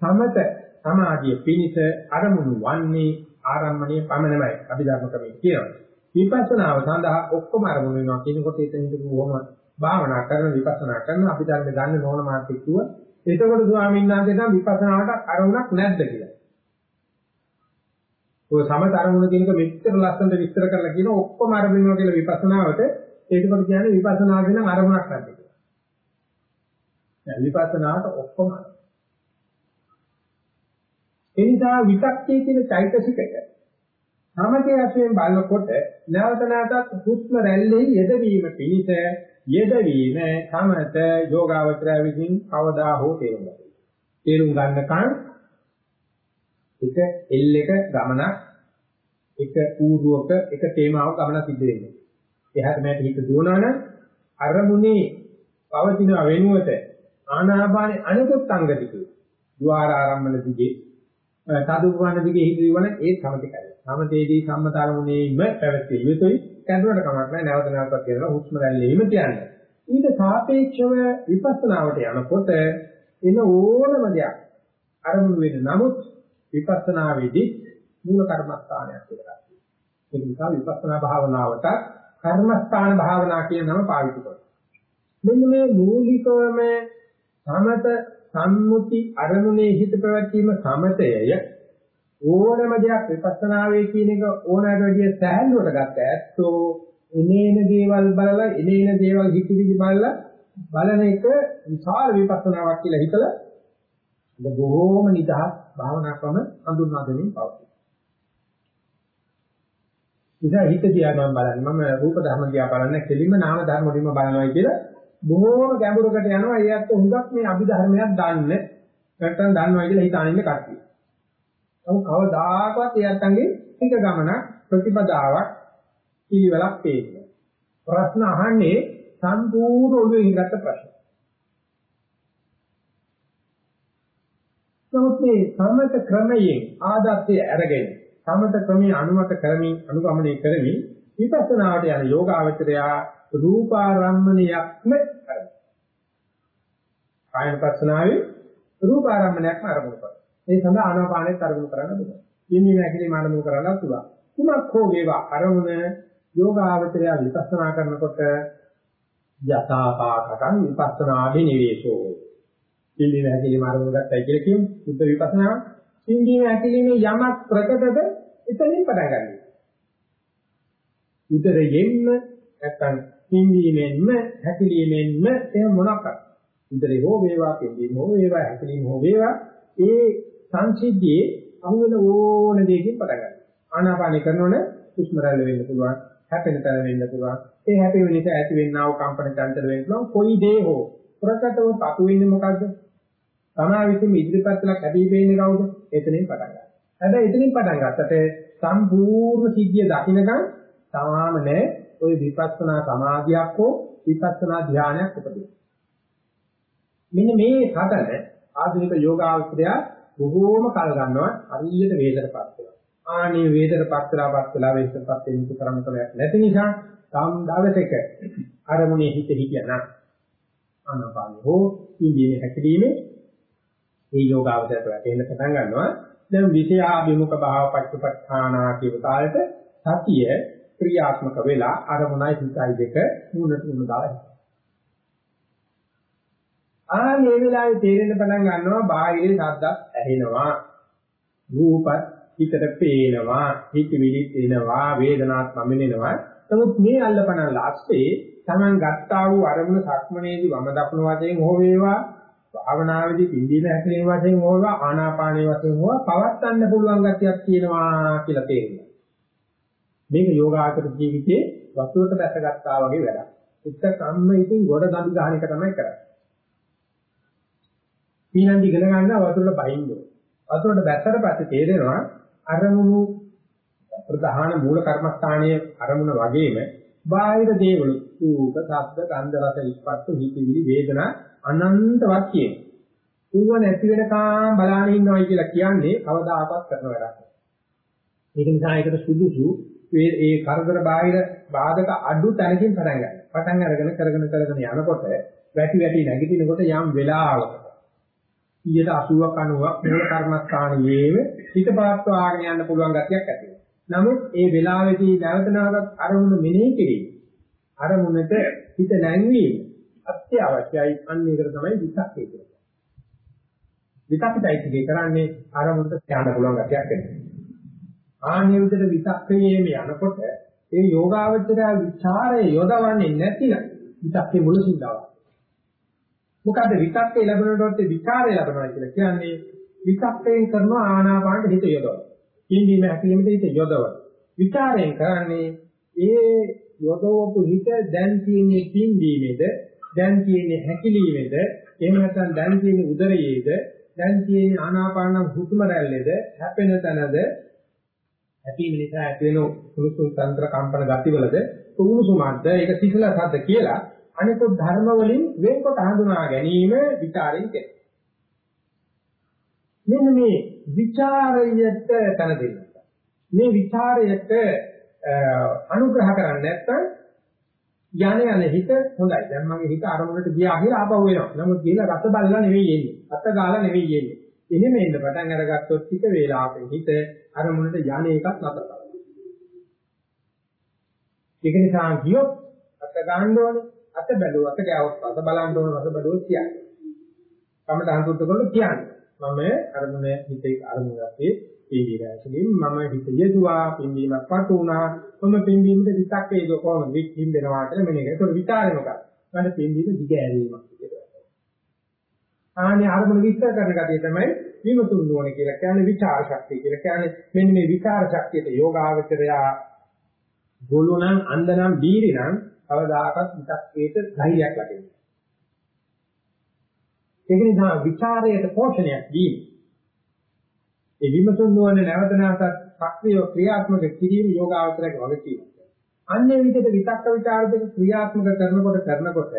සමත සමාධිය පිනිස අරමුණු වන්නේ ආරම්මණය පමණමයි අභිධර්ම ක්‍රමයේ කියනවා. විපස්සනාව සඳහා ඔක්කොම අරමුණු වෙනවා කියනකොට එතන හිටපු කොහොම භාවනා කරන විපස්සනා කරන අභිධර්ම ගන්න ඕන මාත් එක්කුව. එතකොට ස්වාමීන් වහන්සේ නම් විපස්සනාවට අරමුණක් නැද්ද කියලා. ඔය සමත අරමුණ කියනක මෙච්චර ලස්සනට විස්තර කරලා කියන ඔක්කොම අරමුණු කියලා විපස්සනාවට ඒකකට කියන්නේ විපස්සනාවේ නම් අරමුණක් නැද්ද කියලා. දැන් විපස්සනාට ඔක්කොම එනිසා විතක්කේ කියන චෛතසිකය සමතේ වශයෙන් බලනකොට නැවත නැවතත් හුස්ම රැල්ලේ යෙදවීම පිණිස යෙදවීම සමත යෝගාවචරය විසින් කවදා හෝ තේරුම් ගන්නවා. තේරුම් ගන්නකන් එක එල් එක ගමනක් එක ඌරුවක එක තේමාවක් ගමන සිද්ධ වෙන්නේ. එහාට මෙහාට හිත දුවනවනම් අරමුණේ පවතින වෙනුවට ආනාපානේ අනිකුත් අංග ටික ద్వාර ආරම්භන දිගේ සාදුපවන්න දිගේ හිතවිවන ඒ සමතිකයි. සමතේදී සම්මතරමුණේම පැවතිය යුතුයි. කැඳුනට කමක් නැහැ. නැවත නැවතත් කියනවා හුස්ම රැල්ලේම කියන්නේ. ඊට සාපේක්ෂව විපස්සනාවට යනකොට එන ඕනම දෙයක් අරමුණු වෙන නමුත් විපස්සනාවේදී මූල කර්මස්ථානයක් කියලා. ඒ නිසා විපස්සනා භාවනාවට කර්මස්ථාන භාවනා කියන නම පාවිච්චි කරනවා. මෙන්න මේ මූලිකවම සමත සම්මුති අරමුණේ හිත පැවැත්වීම සමතයය ඕනම දෙයක් විපස්සනාවේ කියන එක ඕනෑම වැඩිය සෑහලුවට ගත්ත ඇත්තෝ එනේන දේවල් බලලා එනේන දේවල් හිතවිලි බලලා බලන එක විශාල විපස්සනාවක් කියලා හිතලා බොහෝම නිදහස් භාවනා ක්‍රම හඳුන්වා දෙමින් පවතී. ඉතින් හිත දිහා මම බලන්නේ මම රූප ධර්ම දිහා බලන්නේ කෙලින්ම නාම ධර්ම වලින්ම බලනවා කියලා බොහෝම ගැඹුරකට යනවා. ඒත් හුඟක් මේ අභිධර්මයක් දන්නේ නැත්නම් දන්නවා කියලා හිතාන ඉන්න කට්ටිය. නමුත් කවදාකවත් එයාටගේ එක ගමන ප්‍රතිපදාවක් පිළිවෙලක් පේන්නේ. ප්‍රශ්න අහන්නේ සම්පූර්ණ ඔළුවේ ඉඳගත් ප්‍රශ්න. නමුත් මේ සමත ක්‍රමයෙන් ආදත්තය අරගෙන සමත ක්‍රමයේ අනුමත කරමින් අනුගමනය කරමින් විපස්සනාවට යන යෝගාවචරයා රූපාරම්මණයක්ම කරනවා. කායන පස්සනාවේ රූපාරම්මණයක්ම අරමුණු කරනවා. ඒ සඳහා ආනාපානෙත් අරමුණු කරන්න බෑ. ඉන්නේ නැගිලි මානමු කරන්න පුළුවන්. කුමක් හෝ වේවා අරමුණ යෝගාවචරය විපස්සනා කරනකොට යථාපාතකං විපස්සනාදී නිවේශෝ. ඉන්නේ නැගිලි මානමු ගත්තයි කියලා කියමු. සුද්ධ විපස්සනා. ඉන්නේ නැගිලිනේ යමක් ප්‍රකටද එතනින් පටන් ගන්නවා. උදරයෙන්ම නැත්තම් පින්වීමෙන්ම හැකිලීමෙන්ම එහෙම මොනක්ද? උදරේ හෝ වේවා පින්වීම හෝ වේවා හැකිලීම හෝ වේවා ඒ සංසිද්ධියේ අහුවෙන ඕන දෙයකින් පටන් ගන්නවා. ආනාපානය කරනෝනේ හුස්ම රැල්ල වෙන්න පුළුවන්, හැපෙන තැන වෙන්න පුළුවන්. ඒ හැපෙන නිසා ඇති වෙන්නා වූ කම්පන චංචල වෙන්න පුළුවන්. කොයි දේ හෝ ප්‍රකටව පතු වෙන්නේ මොකද්ද? තමා විසින් ඉදිරිපත්ලක් ඇදී වෙන්නේ කවුද? එතනින් පටන් ගන්නවා. හැබැයි එතනින් පටන් ගත්තට සම්පූර්ණ සිද්ධිය දකින්නකම් තාම නෑ ওই විපස්සනා සමාධියක් හෝ විපස්සනා ධානයක් උපදින. මෙන්න මේ සතන ආධුනික යෝගාවචරය බොහෝම කල් ගන්නවා හරියට වේදකපත් වෙනවා. ආනේ වේදකපත් වෙලාපත් වෙලා වේදකපත් වෙන එක කරන්න කලයක් නැති නිසා තම් දවසක අරමුණේ හිත හිටියනම් අනපානි හෝ ඉන්දියේ හැකීමේ මේ යෝගාවචරයට වැටෙන්න පටන් ගන්නවා. දැන් විෂයාභිමුඛ භාව පච්චපට්ඨානා කියව කාලෙට සතිය ක්‍රියාත්මක වෙලා අරමුණයි හිතයි දෙක මුණට මුණ දාලා හිටියා. ආ මේ වෙලාවේ තේරෙන්න පටන් ගන්නවා බාහිරේ ශබ්දත් ඇහෙනවා. රූපත් හිතට පේනවා, හිතවිලි එනවා, වේදනාත් නමිනෙනවා. නමුත් මේ අල්ලපන ලස්සේ Taman ගත්තා වූ අරමුණ සක්මනේදී වම දකුණු වශයෙන් හෝ වේවා භාවනාවේදී පිළිදීම හැකලේ වශයෙන් හෝ වේවා ආනාපානයේ වශයෙන් හෝ පවත්වන්න පුළුවන් ගතියක් තියෙනවා කියලා තේරෙනවා. මේක යෝගාචර ජීවිතේ වස්තුවට දැසගත්තා වගේ වැඩක්. එක කම්ම ඉතින් ගොඩ දඬු ගන්න එක තමයි කරන්නේ. පීනන්දි ඉගෙන ගන්න වතුරට බහින්න. වතුරට බැස්සට පස්සේ තේරෙනවා අරමුණු ප්‍රධාන මූල කර්මස්ථානයේ අරමුණ වගේම බාහිර දේවල් රූප, ශබ්ද, ගන්ධ, රස, ස්පර්ශ, හිතවිලි, වේදනා අනන්තවත් කියන. ඌව නැති වෙනකම් බලාගෙන ඉන්නවයි කියලා කියන්නේ කවදාකවත් කරන වැඩක්. ඒක නිසා ඒකට සුදුසු ඒ කරදර බාහිර බාධක අඩු තැනකින් පටන් ගන්න. පටන් අරගෙන කරගෙන කරගෙන යනකොට වැටි වැටි නැගිටිනකොට යම් වෙලාවකට 80ක් 90ක් මූල කර්මස්ථානයේම හිත පාත්වාගෙන යන්න පුළුවන් ගතියක් ඇති වෙනවා. නමුත් ඒ වෙලාවේදී නැවත නැවතත් අරමුණ මෙනෙහි කිරීම අරමුණට හිත නැංවීම අත්‍යවශ්‍යයි. අන්න ඒකට තමයි විතක්කේ කියන්නේ. විතක්කයිතිගේ කරන්නේ අරමුණට ධ්‍යාන පුළුවන් ගතියක් එන්නේ. ආන්නේ විදිහට විතක්කයේම යනකොට ඒ යෝගාවචරය විචාරය යොදවන්නේ නැතිනම් විතක්කේ මුල සිඳාවක්. මොකද විතක්කේ ලැබෙනකොට විචාරය ලැබෙනවා කියලා කියන්නේ විතක්කයෙන් කරන ආනාපානට හිත යොදවන. ඉන්දීම හැකීමේ හිත යොදවන. විචාරයෙන් කරන්නේ ඒ යොදවපු හිත දැන් තියෙන්නේ පින්දීමේද දැන් තියෙන්නේ හැකිලීමේද එහෙම නැත්නම් දැන් තියෙන්නේ උදරයේද දැන් තියෙන්නේ ආනාපාන හුස්ම රැල්ලේද හැපෙන තැනද ඇතිවීම නිසා ඇති වෙන උණුසුම් තන්ත්‍ර කම්පන ගතිවලද උණුසුමක්ද ඒක සිසිලසක්ද කියලා අනිකුත් ධර්ම වලින් වෙන්කොට හඳුනා ගැනීම විචාරයෙන් කෙරේ. මෙන්න මේ විචාරයට තන දෙන්න. මේ විචාරයට අනුග්‍රහ කරන්නේ නැත්නම් යන යන හිත හොඳයි. දැන් මගේ හිත අරමුණට ගියා කියලා ආපහු එනවා. නමුත් ගිහලා රස බලලා නෙවෙයි එන්නේ. අත ගාලා නෙවෙයි එන්නේ. එහෙම එන්න පටන් අරගත්තොත් ටික වේලාවකින් හිත අරමුණට යන එකක් නතර කරනවා. ඒක නිසා ගියොත් අත ගන්න ඕනේ. අත බැලුව අත ගෑවොත් අත බලන්න ඕනේ. අත බැලුවොත් කියන්නේ. කමට අනුසුද්ධ කරලා කියන්නේ. මම අරමුණ හිතේ අරමුණ ගත්තේ පිළිගිර ඇතුලින් මම හිත යෙදුවා පින්වීමක් පටු වුණා මම පින්වීමට විතක් වේද කොහොමද වික්කින් දෙනවා කියලා මෙන්න ඒක. ඒක විචාරය මොකක්ද? මම පින්වීම දිග ඇරීමක් කියලා. ආනේ අරමුණ විස්තර කරන කතිය තමයි විමතුන් නුවණ කියලා කියන්නේ විචාර ශක්තිය කියලා කියන්නේ මෙන්න මේ විචාර ශක්තියට යෝගාවචරයා ගොළුනම් අන්ධනම් බීරිනම් කවදාකවත් විතක්කේට ධෛර්යයක් ලැබෙන්නේ. ඒක නිසා විචාරයට පෝෂණයක් දීම ඒ විමසුන් නොවන නැවත නැවතත් සක්‍රිය ක්‍රියාත්මක කිරීම යෝගාවචරයක වගකීමක්. අන්නේ විදිහට විතක්ක ਵਿਚාර දෙක ක්‍රියාත්මක කරනකොට කරනකොට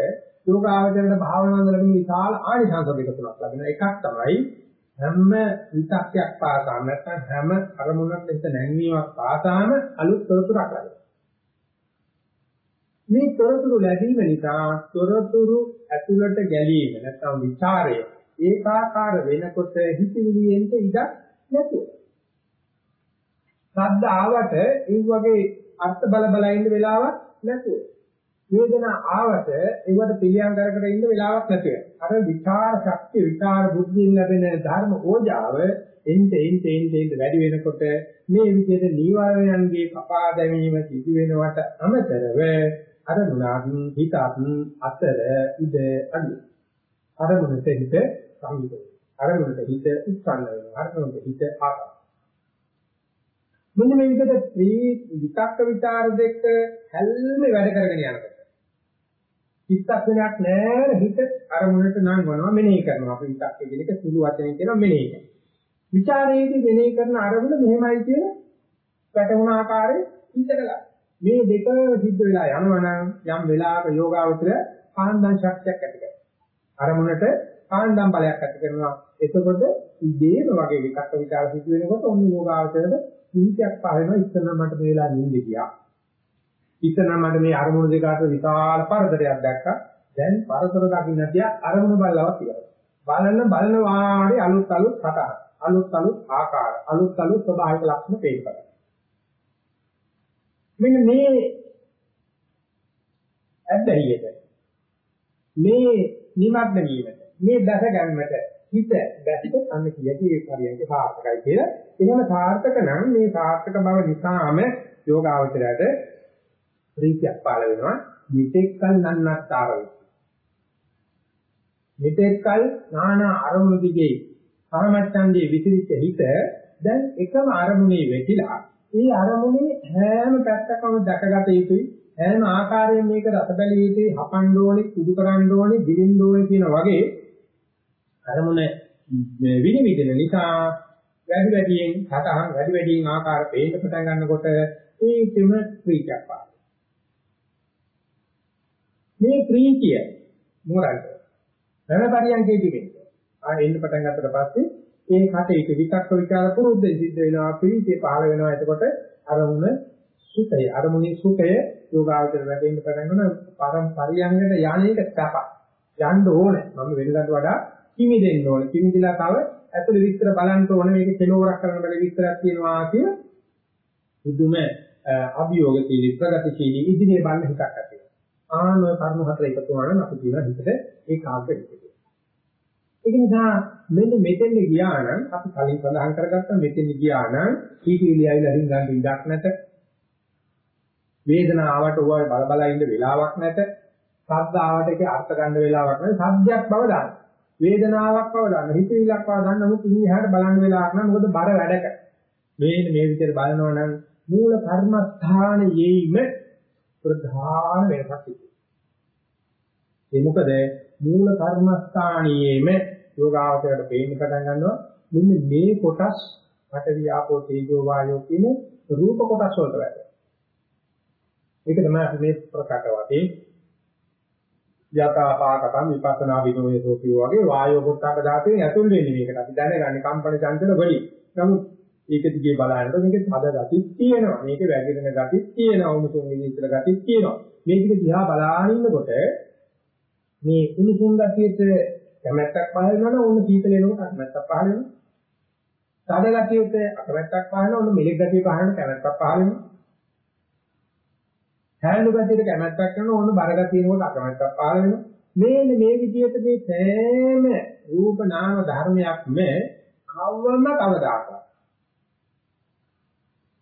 යෝගාවචරයට භාවනා වලින් විශාල ආනිසංස දෙක තුනක් ලැබෙනවා. එකක් තමයි හැම විතක්යක් පාසාම නැත්නම් හැම අරමුණක් දෙක නැංවීමක් පාසාම අලුත් තොරතුරක් ලැබෙනවා. මේ තොරතුරු ලැබීම නිසා තොරතුරු ඇතුළට ගැලීම නැත්නම් ਵਿਚාරය ඒකාකාර වෙනකොට හිතවිලියෙන්ට ඉඩක් නැතුව. ශබ්ද ආවට ඒ වගේ අර්ථ බල බල ඉන්න වෙලාවක් නැතුව. වේදනා ආවට ඒවට පිළියම් කර කර ඉන්න වෙලාවක් නැතුව. අර විචාර ශක්තිය විචාර බුද්ධියෙන් ලැබෙන ධර්ම ඕජාව එnte ente ente ente වැඩි වෙනකොට මේ විදිහට නීවරණයන්ගේ කපා දැමීම සිදු වෙනවට අමතරව අර මුලාත් හිතත් අතර ඉද අඩු. අර මුලට හිත සමීප අරමුණට හිත උත්සන්න වෙනවා. අරමුණට හිත ආකාර. මෙන්න මේ විදිහට ත්‍රි විතක්ක ਵਿਚාර දෙක හැල්මේ වැඩ කරගෙන යනකොට. චිත්තක්ෂණයක් නෑ හිත අරමුණට නංවනවා මෙනෙහි කරනවා. අපි විතක්ක කියන එක සුළු වචනයෙන් කියනවා මෙනෙහි කරනවා. විචාරයේදී මෙනෙහි කරන අරමුණ මෙහෙමයි කියන පැටවුණ ආකාරයේ හිතකලා. මේ දෙකම සිද්ධ වෙලා යනවනම් යම් වෙලාවක යෝගාවචර ආනන්ද ශක්තියක් ඇති කරගන්නවා. අරමුණට කාණ්ඩම් බලයක් ඇති කරනවා. එතකොට ඉදේම වගේ විකක්ක විචාර සිදු වෙනකොට ඔන්න යෝගාවචරයට නිහිතයක් පාවෙනවා ඉස්සෙල්ලා මට මේ වෙලාව නිින්ද ගියා. ඉස්සෙල්ලා මට මේ අරමුණු දෙක අතර විශාල පරතරයක් දැක්කා. දැන් පරතර දකින්න තියා අරමුණු බලලවත් ඉවරයි. බලන බලන වාරේ අලුත් අලුත් සටහන් අලුත් අලුත් ආකාර අලුත් අලුත් ස්වභාවික ලක්ෂණ පේනවා. මෙන්න මේ ඇබ්බැහියට මේ නිමග්න වීමට මේ දැස ගැනීමට හිත දැස්ස අන්න කියකි ඒ පරියන්ක සාර්ථකයි කියලා. එහෙම සාර්ථක නම් මේ සාර්ථක බව නිසාම යෝගාවචරයට ප්‍රීතියක් පාල වෙනවා. මෙතෙක්කල් නන්නත්තර වෙයි. මෙතෙක්කල් නානා අරමුණු දිගේ සමච්ඡන්දේ විසිරිච්ච හිත දැන් එකම අරමුණේ වෙතිලා ඒ අරමුණේ හැම පැත්තකම දැකගත යුතුයි හැම ආකාරයෙන් මේක රස බැලිය යුතුයි හපන්න ඕනේ කුඩු කරන්න ඕනේ දිලින්න ඕනේ කියන වගේ අරමුණ විනිවිදන නිසා වැඩි වැඩියෙන් සතහන් වැඩි වැඩියෙන් ආකාර පේන්න පටන් ගන්නකොට ඒකෙම ප්‍රීතියක් පාන. මේ ප්‍රීතිය මොරල්ද? වෙන පරියන්කේදී වෙන්නේ. ආ එන්න පටන් ගන්නට පස්සේ ඒ කටේක විතක්ක විචාර පුරුද්දෙන් සිද්ධ වෙනවා ප්‍රීතිය පහළ වෙනවා එතකොට අරමුණ සුඛය අරමුණේ සුඛය යෝගාවචර වැඩෙන්න පටන් ගන්න පරම් පරියන්කට යන්නේක තප යන්න ඕනේ මම වෙනකට වඩා කිමිදෙන්න ඕනේ. කිමිදලා තව ඇතුළේ විස්තර බලන්න ඕනේ මේක කෙලවරක් කරන බල විස්තරයක් තියෙනවා කිය. බුදුම අභියෝගශීලී ප්‍රගතිශීලී ඉදිරියේ බලන හිතක් ඇති. ආන කර්ම හතර එකතු වුණා නම් අපි කියන හිතට ඒකාග්‍ර හිතේ. ඒක නිසා මෙන්න මෙතෙන් ගියා නම් අපි කලින් සඳහන් කරගත්තා මෙතෙන් ගියා නම් කීකීලි ඇවිල්ලා හින්දන් ඉඩක් නැත. වේදනාවට ඕවා බල බල ඉන්න වෙලාවක් නැත. ශබ්ද ආවට ඒකේ අර්ථ ගන්න වෙලාවක් නැත. සබ්ජයක් බව දාන්න. වේදනාවක් බව දන්න හිතවිල්ලක් බව දන්න නමුත් ඉනිහාට බලන්න වෙලාවක් නැහැ මොකද බර වැඩක මේ මේ විදිහට බලනවා නම් මූල කර්මස්ථානයේම ප්‍රධාන වෙනසක් තිබෙනවා ඒ මොකද මූල කර්මස්ථානයේම යෝගාවචරයට පේන්න පටන් ගන්නවා මෙන්න මේ කොටස් පඨවි ආපෝ තේජෝ වායෝ කියන රූප කොටස් වලට වැටෙනවා. ඒක තමයි අපි මේ ප්‍රකට වශයෙන් යථාපාකතම් විපස්සනා විනෝයසෝ කියෝ වගේ වායෝ පොට්ටබ්බ ධාතුවේ ඇතුල් වෙන්නේ මේකට. අපි දැනගන්නේ කම්පන චංචල වලින්. නමුත් ඒක දිගේ බලනකොට මේකේ තද ගතිත් තියෙනවා. මේකේ වැగిරෙන ගතිත් තියෙනවා. උණුසුම් විදිහට ගතිත් තියෙනවා. මේ ටික දිහා බලාගෙන ඉන්නකොට මේ උණුසුම් ගතියට කැමැත්තක් පහළ වෙනවා ඕන සීතල වෙනකොට කැමැත්තක් පහළ වෙනවා. තද ගතියට අකමැත්තක් පහළ වෙනවා ඕන මෙලෙක් ගතිය පහළ වෙනවා කැමැත්තක් පහළ වෙනවා. හැලු ගතියට කැමැත්තක් කරනවා ඕන බර ගතිය වෙනකොට අකමැත්තක් පහළ වෙනවා. මේන මේ විදිහට මේ සෑම රූප නාම ධර්මයක්ම කවවම කවදාකවත්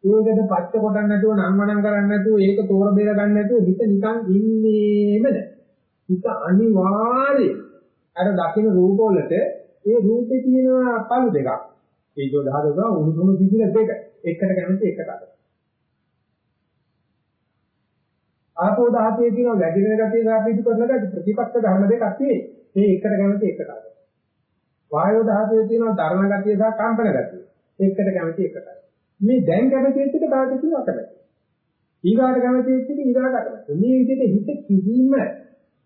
ඒකට පච්ච කොටන්න නැතුව නම්මනම් කරන්න නැතුව ඒක තෝර බේර ගන්න නැතුව හිත නිකන් ඉන්නේම නැහැ. හිත අනිවාර්යයෙන් අර දකින්න රූපවලට ඒ රූපේ තියෙන පළු දෙකක්. ඒකෝ දහදක උණුසුම සිසිල දෙක. එකට කැමති එකට අද. ආපෝ දහතේ තියෙන වැඩි වෙන ගතිය සාපේක්ෂ කරලා ගති ප්‍රතිපක්ෂ ධර්ම දෙකක් තියෙන්නේ. මේ එකට කැමති එකට අද. වායෝ දහතේ තියෙන ධර්ම ගතිය සහ කම්පන ගතිය. එකට කැමති එකට අද. මේ දැන් කැමති වෙච්ච එක කාට කියන අකමැති. ඊගාට කැමති වෙච්ච එක ඊගාට අකමැති. මේ විදිහට හිත කිසිම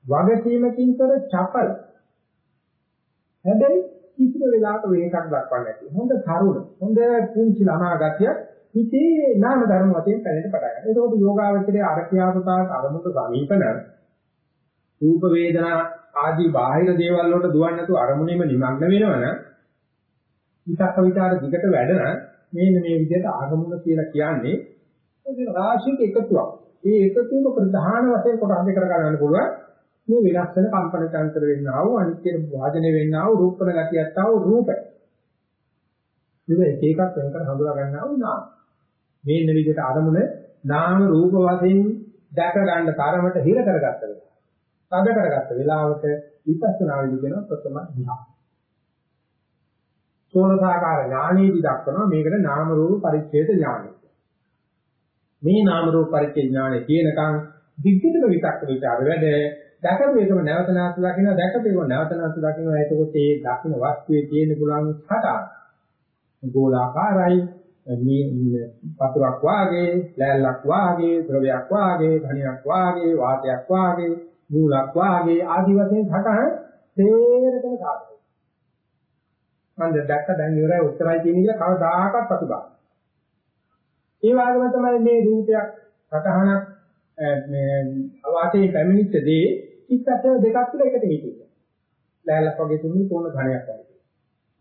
වගකීමකින් කර චපල. හැබැයි කිසිම වෙලාවක වේකක් දක්වන්නේ නැති. හොඳ තරුණ, හොඳ පුංචි ළමා ගතිය හිතේ නාම ධර්ම වශයෙන් පැනෙන්න පටන් ගන්නවා. ඒකෝට යෝගාවචරයේ අරකියාවතාවට අරමුණු සමීපන රූප වේදනා ආදී බාහිර දේවල් වලට දුවන්නේ නැතුව අරමුණෙම නිමග්න වෙනවනම් හිතක් විචාර දිගට වැඩන මේන මේ විදිහට ආගමුණ කියලා කියන්නේ ඒක රාශියක එකතුවක්. ඒ එකතුවක ප්‍රධාන වශයෙන් කොටස් දෙක කරගන්න පුළුවන්. මේ වෙනස් වෙන කම්පන චංචල වෙන්නා වූ අනිත්‍ය වාදනය වෙන්නා වූ රූපණ ගතියත් ආ වූ රූපය. මේක එක එකක් වෙන කර හඳුනා ගන්නා වූ නාම. මේන විදිහට අරමුණ නාම රූප වශයෙන් දැක ගන්න තරමට හිර කරගත්ත වෙලාව. තද කරගත්ත වෙලාවට විපස්සනා විදි කියන ප්‍රථම ධ්‍යාන. සෝලසාකාර ඥානෙදි දක්වනවා මේකට නාම රූප පරිච්ඡේද ඥානය. මේ නාම රූප පරිච්ඡේද ඥානෙ කියනකම් විද්‍යුතක විතක්ක ਵਿਚාර වැඩ දැකපු එකම නැවත නැවත දකින්න දැකපු එකම නැවත නැවත දකින්න එතකොට ඒ දකින්න වස්තුවේ තියෙන පුළුවන් හටා ගෝලාකාරයි මේ පතුරක් වාගේ ලෑල්ලක් වාගේ ද්‍රවයක් වාගේ ධනියක් වාගේ වාතයක් වාගේ මූලක් වාගේ ආදි වශයෙන් හටහන් තේරෙන සාධක මම දැක්ක දැන් ඉවරයි උත්තරයි කියන එක කවදාකවත් ප්‍රතිබා. ඒ වගේම තමයි මේ රූපයක් සතහනක් මේ අවාතේ පැමිණිච්ච දේ ඉස්සත දෙකක් තුළ එකට හිටියේ. ලෑල්ලක් වගේ තුනි තෝන ඝණයක් වගේ.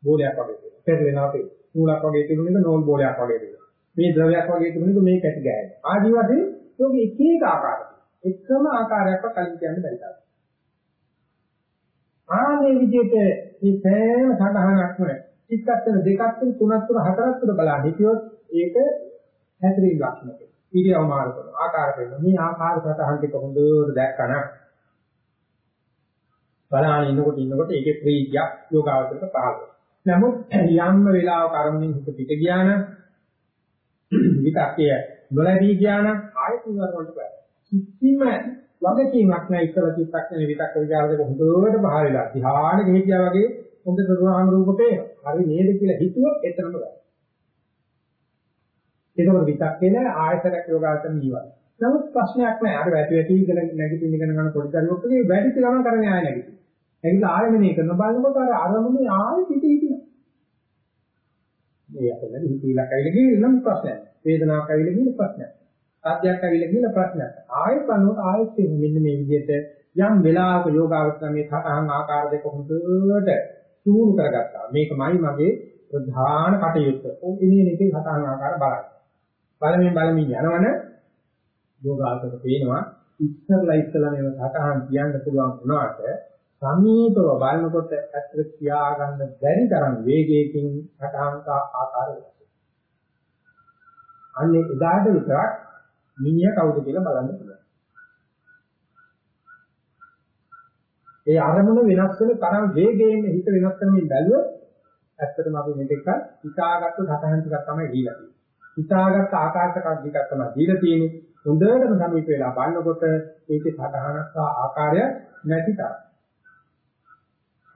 බෝලයක් වගේ තියෙනවා. පෙරලෙනවා පෙර. නූලක් වගේ තිබුණේක නෝල් බෝලයක් වගේ තියෙනවා. මේ ද්‍රවයක් වගේ තිබුණේක මේ කැටි ගෑනේ. ආදි වශයෙන් යෝගී එක එක ආකාරයක්. එකම ආකාරයක්ව කලින් කියන්න බැරි තරම්. ආනේ විදිහට මේ සෑම සඳහනක්ම චිත්තක්ෂණ දෙකක් තුන තුනක් තුන හතරක් තුන බලා හිටියොත් ඒක හැතරින් ලක්ෂණක. ඉරියව් මාරු කරන ආකාර වෙන මේ ආකාර සතහන් ටික හොඳට දැක්කම බලාගෙන ඉන්නකොට ඉන්නකොට ඒකේ ප්‍රීතියක් යෝගාවචරයට පහළ වෙනවා. නමුත් යම්ම වෙලාවක අරමුණින් හිත පිට ගියා නම් විතක්කය නොලැබී ගියා නම් ආයෙත් උනර වලට බෑ. කිසිම වගකීමක් නැහැ ඉස්සර චිත්තක්ෂණ විතක්ක විචාරයක හොඳට පහළ වෙලා ධ්‍යාන ගෙහියා වගේ හොඳ සරුවාම රූප පේනවා. හරි නේද කියලා හිතුවොත් එතරම් ගන්න. ඒකවල විතක්කේ නෑ ආයතනයක් යෝගාසන ජීවත්. නමුත් ප්‍රශ්නයක් නෑ. අර වැටි වැටි ඉගෙන නැගිටින්න ඉගෙන ගන්න පොඩි දරුවෙකුගේ වැඩි ගමන් කරන්නේ ආය නැගිටින. නැගිටලා ආයමනේ කරන බලනකොට අර අරමුණේ ආයෙ පිට හිටිනවා. මේ අපේ හිතවිලක් ඇවිල්ලා ගිහින් නම් ප්‍රශ්නයක්. වේදනාවක් ඇවිල්ලා ගිහින් ප්‍රශ්නයක්. සාධ්‍යයක් ඇවිල්ලා ගිහින් ප්‍රශ්නයක්. ආයෙත් බලනකොට ආයෙත් මෙන්න මේ විදිහට යම් වෙලාවක යෝගාවචන මේ සතහන් ආකාර දෙක හොඳට සූම් කරගත්තා. මේකමයි මගේ ප්‍රධාන කටයුත්ත. ඔය ඉන්නේ එකේ සතහන් ආකාර බලන්න. බලමින් බලමින් යනවනේ යෝගාසන පේනවා ඉස්සරලා ඉස්සලා මේව සතහන් කියන්න පුළුවන් වුණාට සමීපව බලනකොට ඇත්තට කියාගන්න බැරි තරම් වේගයකින් සතහන් ආකාර වෙනවා. අන්නේ එදාට විතරක් මිනිහ කවුද කියලා බලන්න පුළුවන්. ඒ අරමුණ වෙනස් වෙන තරම් වේගයෙන් හිත වෙනස් කරමින් බැලුවොත් ඇත්තටම අපි මේක හිතාගත්තු සතහන් ටිකක් තමයි දීලා තියෙන්නේ. හිතාගත්ත ආකාශයක් ටිකක් තමයි දීලා තියෙන්නේ. හොඳටම සමීප වෙලා බලනකොට ඒකේ සතහනක් සහ ආකාරය නැති තරම්.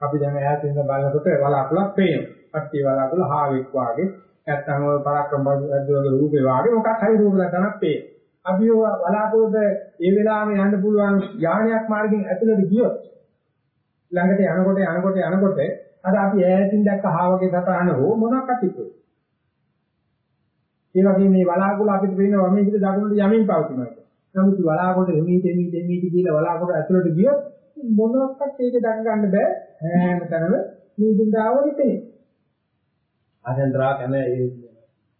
අපි දැන් ඈත ඉඳන් බලනකොට වලාකුලක් පේනවා. පට්ටිය වලාකුල හාවෙක් වාගේ නැත්තම් ඔය පරක්‍රම බද්දවගේ රූපේ වාගේ මොකක් හරි රූප ගන්නක් පේ. අපි ඔය බලාපොරොත්තු ඒ වෙලාවෙම යන්න පුළුවන් යානයක් මාර්ගෙන් ඇතුළට ගියොත් ළඟට යනකොට යනකොට යනකොට අර අපි ඈතින් දැක්ක හාවගේ සතහන හෝ මොනක් අතිතු. ඒ වගේ මේ බලාකුළු අපිට පේනවා මේ විදිහට දකුණට යමින් පවතිනවා. නමුත් බලාකුළු එමීට එමීට එමීට කියලා බලාකුළු ඇතුළට ගියොත් මොනක්වත් ඒක දක ගන්න බෑ හැම තැනම නීදුන්දාව හිතේ. ආදෙන්ද්‍රා කන ඒ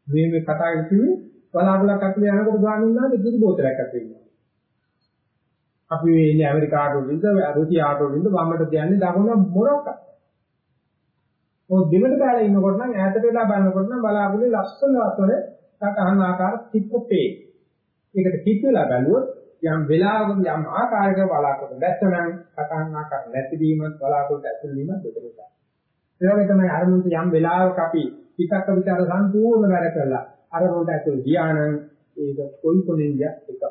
මේ මේ කතා කිව්වේ බලාකුළක් අතුලේ යනකොට ස්වාමීන් වහන්සේ කිරි බෝතලයක් අතේ අපි මේ ඉන්නේ ඇමරිකාට උඩින්ද රුසියාට උඩින්ද වම්මට තියන්නේ දකුණ මොරක්ක. ඔය දෙකට බැලලා ඉන්නකොට නම් ඈතට වෙලා බලනකොට නම් බලාකුළේ ලස්සන වතුර සතහන් ආකාර චිත්තපේ. ඒකට කිත් වෙලා බැලුවොත් යම් වෙලාවක යම් ආකාරයක බලාකුළු දැස්සනම් සතහන් ආකාර නැතිවීමත් බලාකුළු ඇතුළු වීමත් දෙකකට. ඒ වගේ තමයි අරමුණට යම් වෙලාවක අපි පිටක්ක විචාර සම්පූර්ණ වැඩ කළා. අරමුණට ඇතුළු ගියා නම් ඒක කොයි කොනෙන්ද එකක්.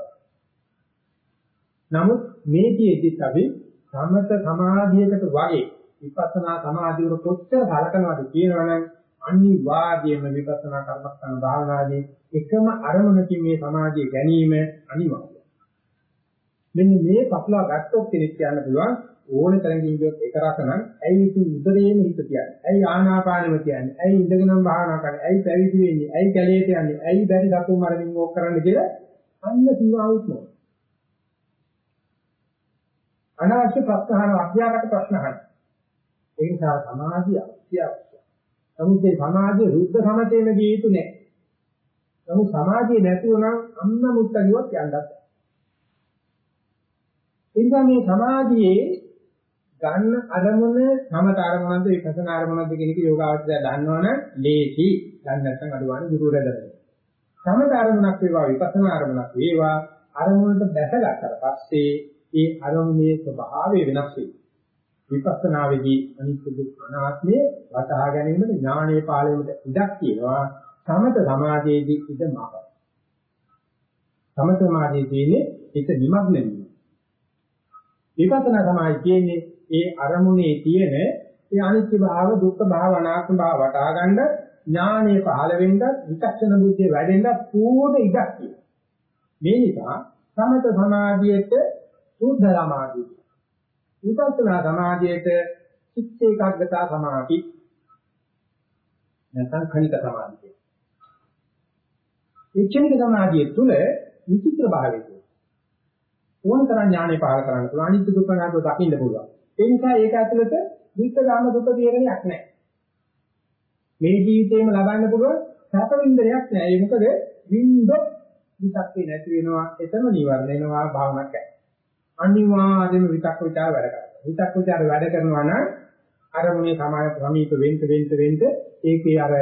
නමුත් මේ ජීවිතත් අපි සමත සමාධියකට වගේ විපස්සනා සමාධියට කොච්චර බලකනවාද කියනවනම් අනිවාර්යයෙන්ම විපස්සනා කර්මස්ථාන භාවනාවේ එකම අරමුණකින් මේ සමාධිය ගැනීම අනිවාර්යයි. මෙන්න මේ පටලවා ගත්තොත් කෙනෙක් කියන්න පුළුවන් ඕන තරකින් කියොත් එක රස නම් ඇයි ඉතින් උදරේම හිත කියන්නේ ඇයි ආනාපානෙම කියන්නේ ඇයි ඉඳගෙනම භාවනා කරන්නේ? ඇයි පැවිදි වෙන්නේ? ඇයි කැලේට යන්නේ? ඇයි බැරි දකුණු මරමින් ඕක කරන්න කියලා අන්න සීමාවුත් නෝ අනවශ්‍ය ප්‍රශ්න අහන අභ්‍යාගත ප්‍රශ්න අහන. ඒ නිසා සමාධිය අවශ්‍යයි නමුත් මේ සමාධිය රුද්ධ සමතේම ගිය යුතු නැහැ නමුත් සමාධිය නැතුව නම් අන්න මුත්ත කිව්වත් යන්නත් එනිසා මේ සමාධියේ ගන්න අරමුණ සමත අරමුණක්ද විපස්සනා අරමුණක්ද කියන එක යෝගාවචරය දන්නවනම් ලේසි. දැන් නැත්නම් අඩුවානේ ගුරුවරයා දන්නවා. සමත අරමුණක් වේවා විපස්සනා අරමුණක් වේවා අරමුණට දැසගත්තට පස්සේ ඒ අරමුණේ ස්වභාවය වෙනස් වෙයි. විපස්සනාවේදී අනිත්‍ය දුක්ඛ අනාත්මය වටහා ගැනීමට ඥානයේ පාලනයට ඉඩක් තියෙනවා. සමත සමාධියේදී ඉඩ මාප. සමත සමාධියේදී හිත නිමග්න වීම. විපස්සනා සමාධිය කියන්නේ ඒ අරමුණේ තියෙන ඒ අනිත්‍ය භාව, දුක්ඛ භාව, අනාත්ම භාව වටහා ගන්න ඥානෙ පහළ වෙන්න, විචක්ෂණ බුද්ධිය වැඩෙන්න පූර්ණ ඉඩක් තියෙනවා. මේ නිසා සමත සමාධියට සුද්ධ සමාධිය. විපස්සනා සමාධියට චිත්ත ඒකාග්‍රතා සමාධි. නැත්නම් khණික සමාධිය. ඒ ක්ෂණික සමාධිය තුළ විචිත්‍ර භාවය ඕන තරම් ඥානෙ පහල කරන්න පුළුවන්. අනිත්‍ය දුක්ඛ නාම දකින්න පුළුවන්. ඒ නිසා ඒක ඇතුළත දුක්ඛ ධම්ම දුක තීරණයක් නැහැ. මේ ජීවිතේම ලබන්න පුළුවන් සැප වින්දනයක් නැහැ. ඒ මොකද වින්දොත් විතක්කේ නැති වෙනවා. එතන නිවර්ණ වෙනවා භාවනාවක් නැහැ. අනිවාර්යයෙන්ම විතක්ක විචාර වැඩ කරනවා. විතක්ක විචාර වැඩ කරනවා නම් අරමුණේ සමාය ප්‍රමීත වෙන්න වෙන්න වෙන්න ඒකේ අර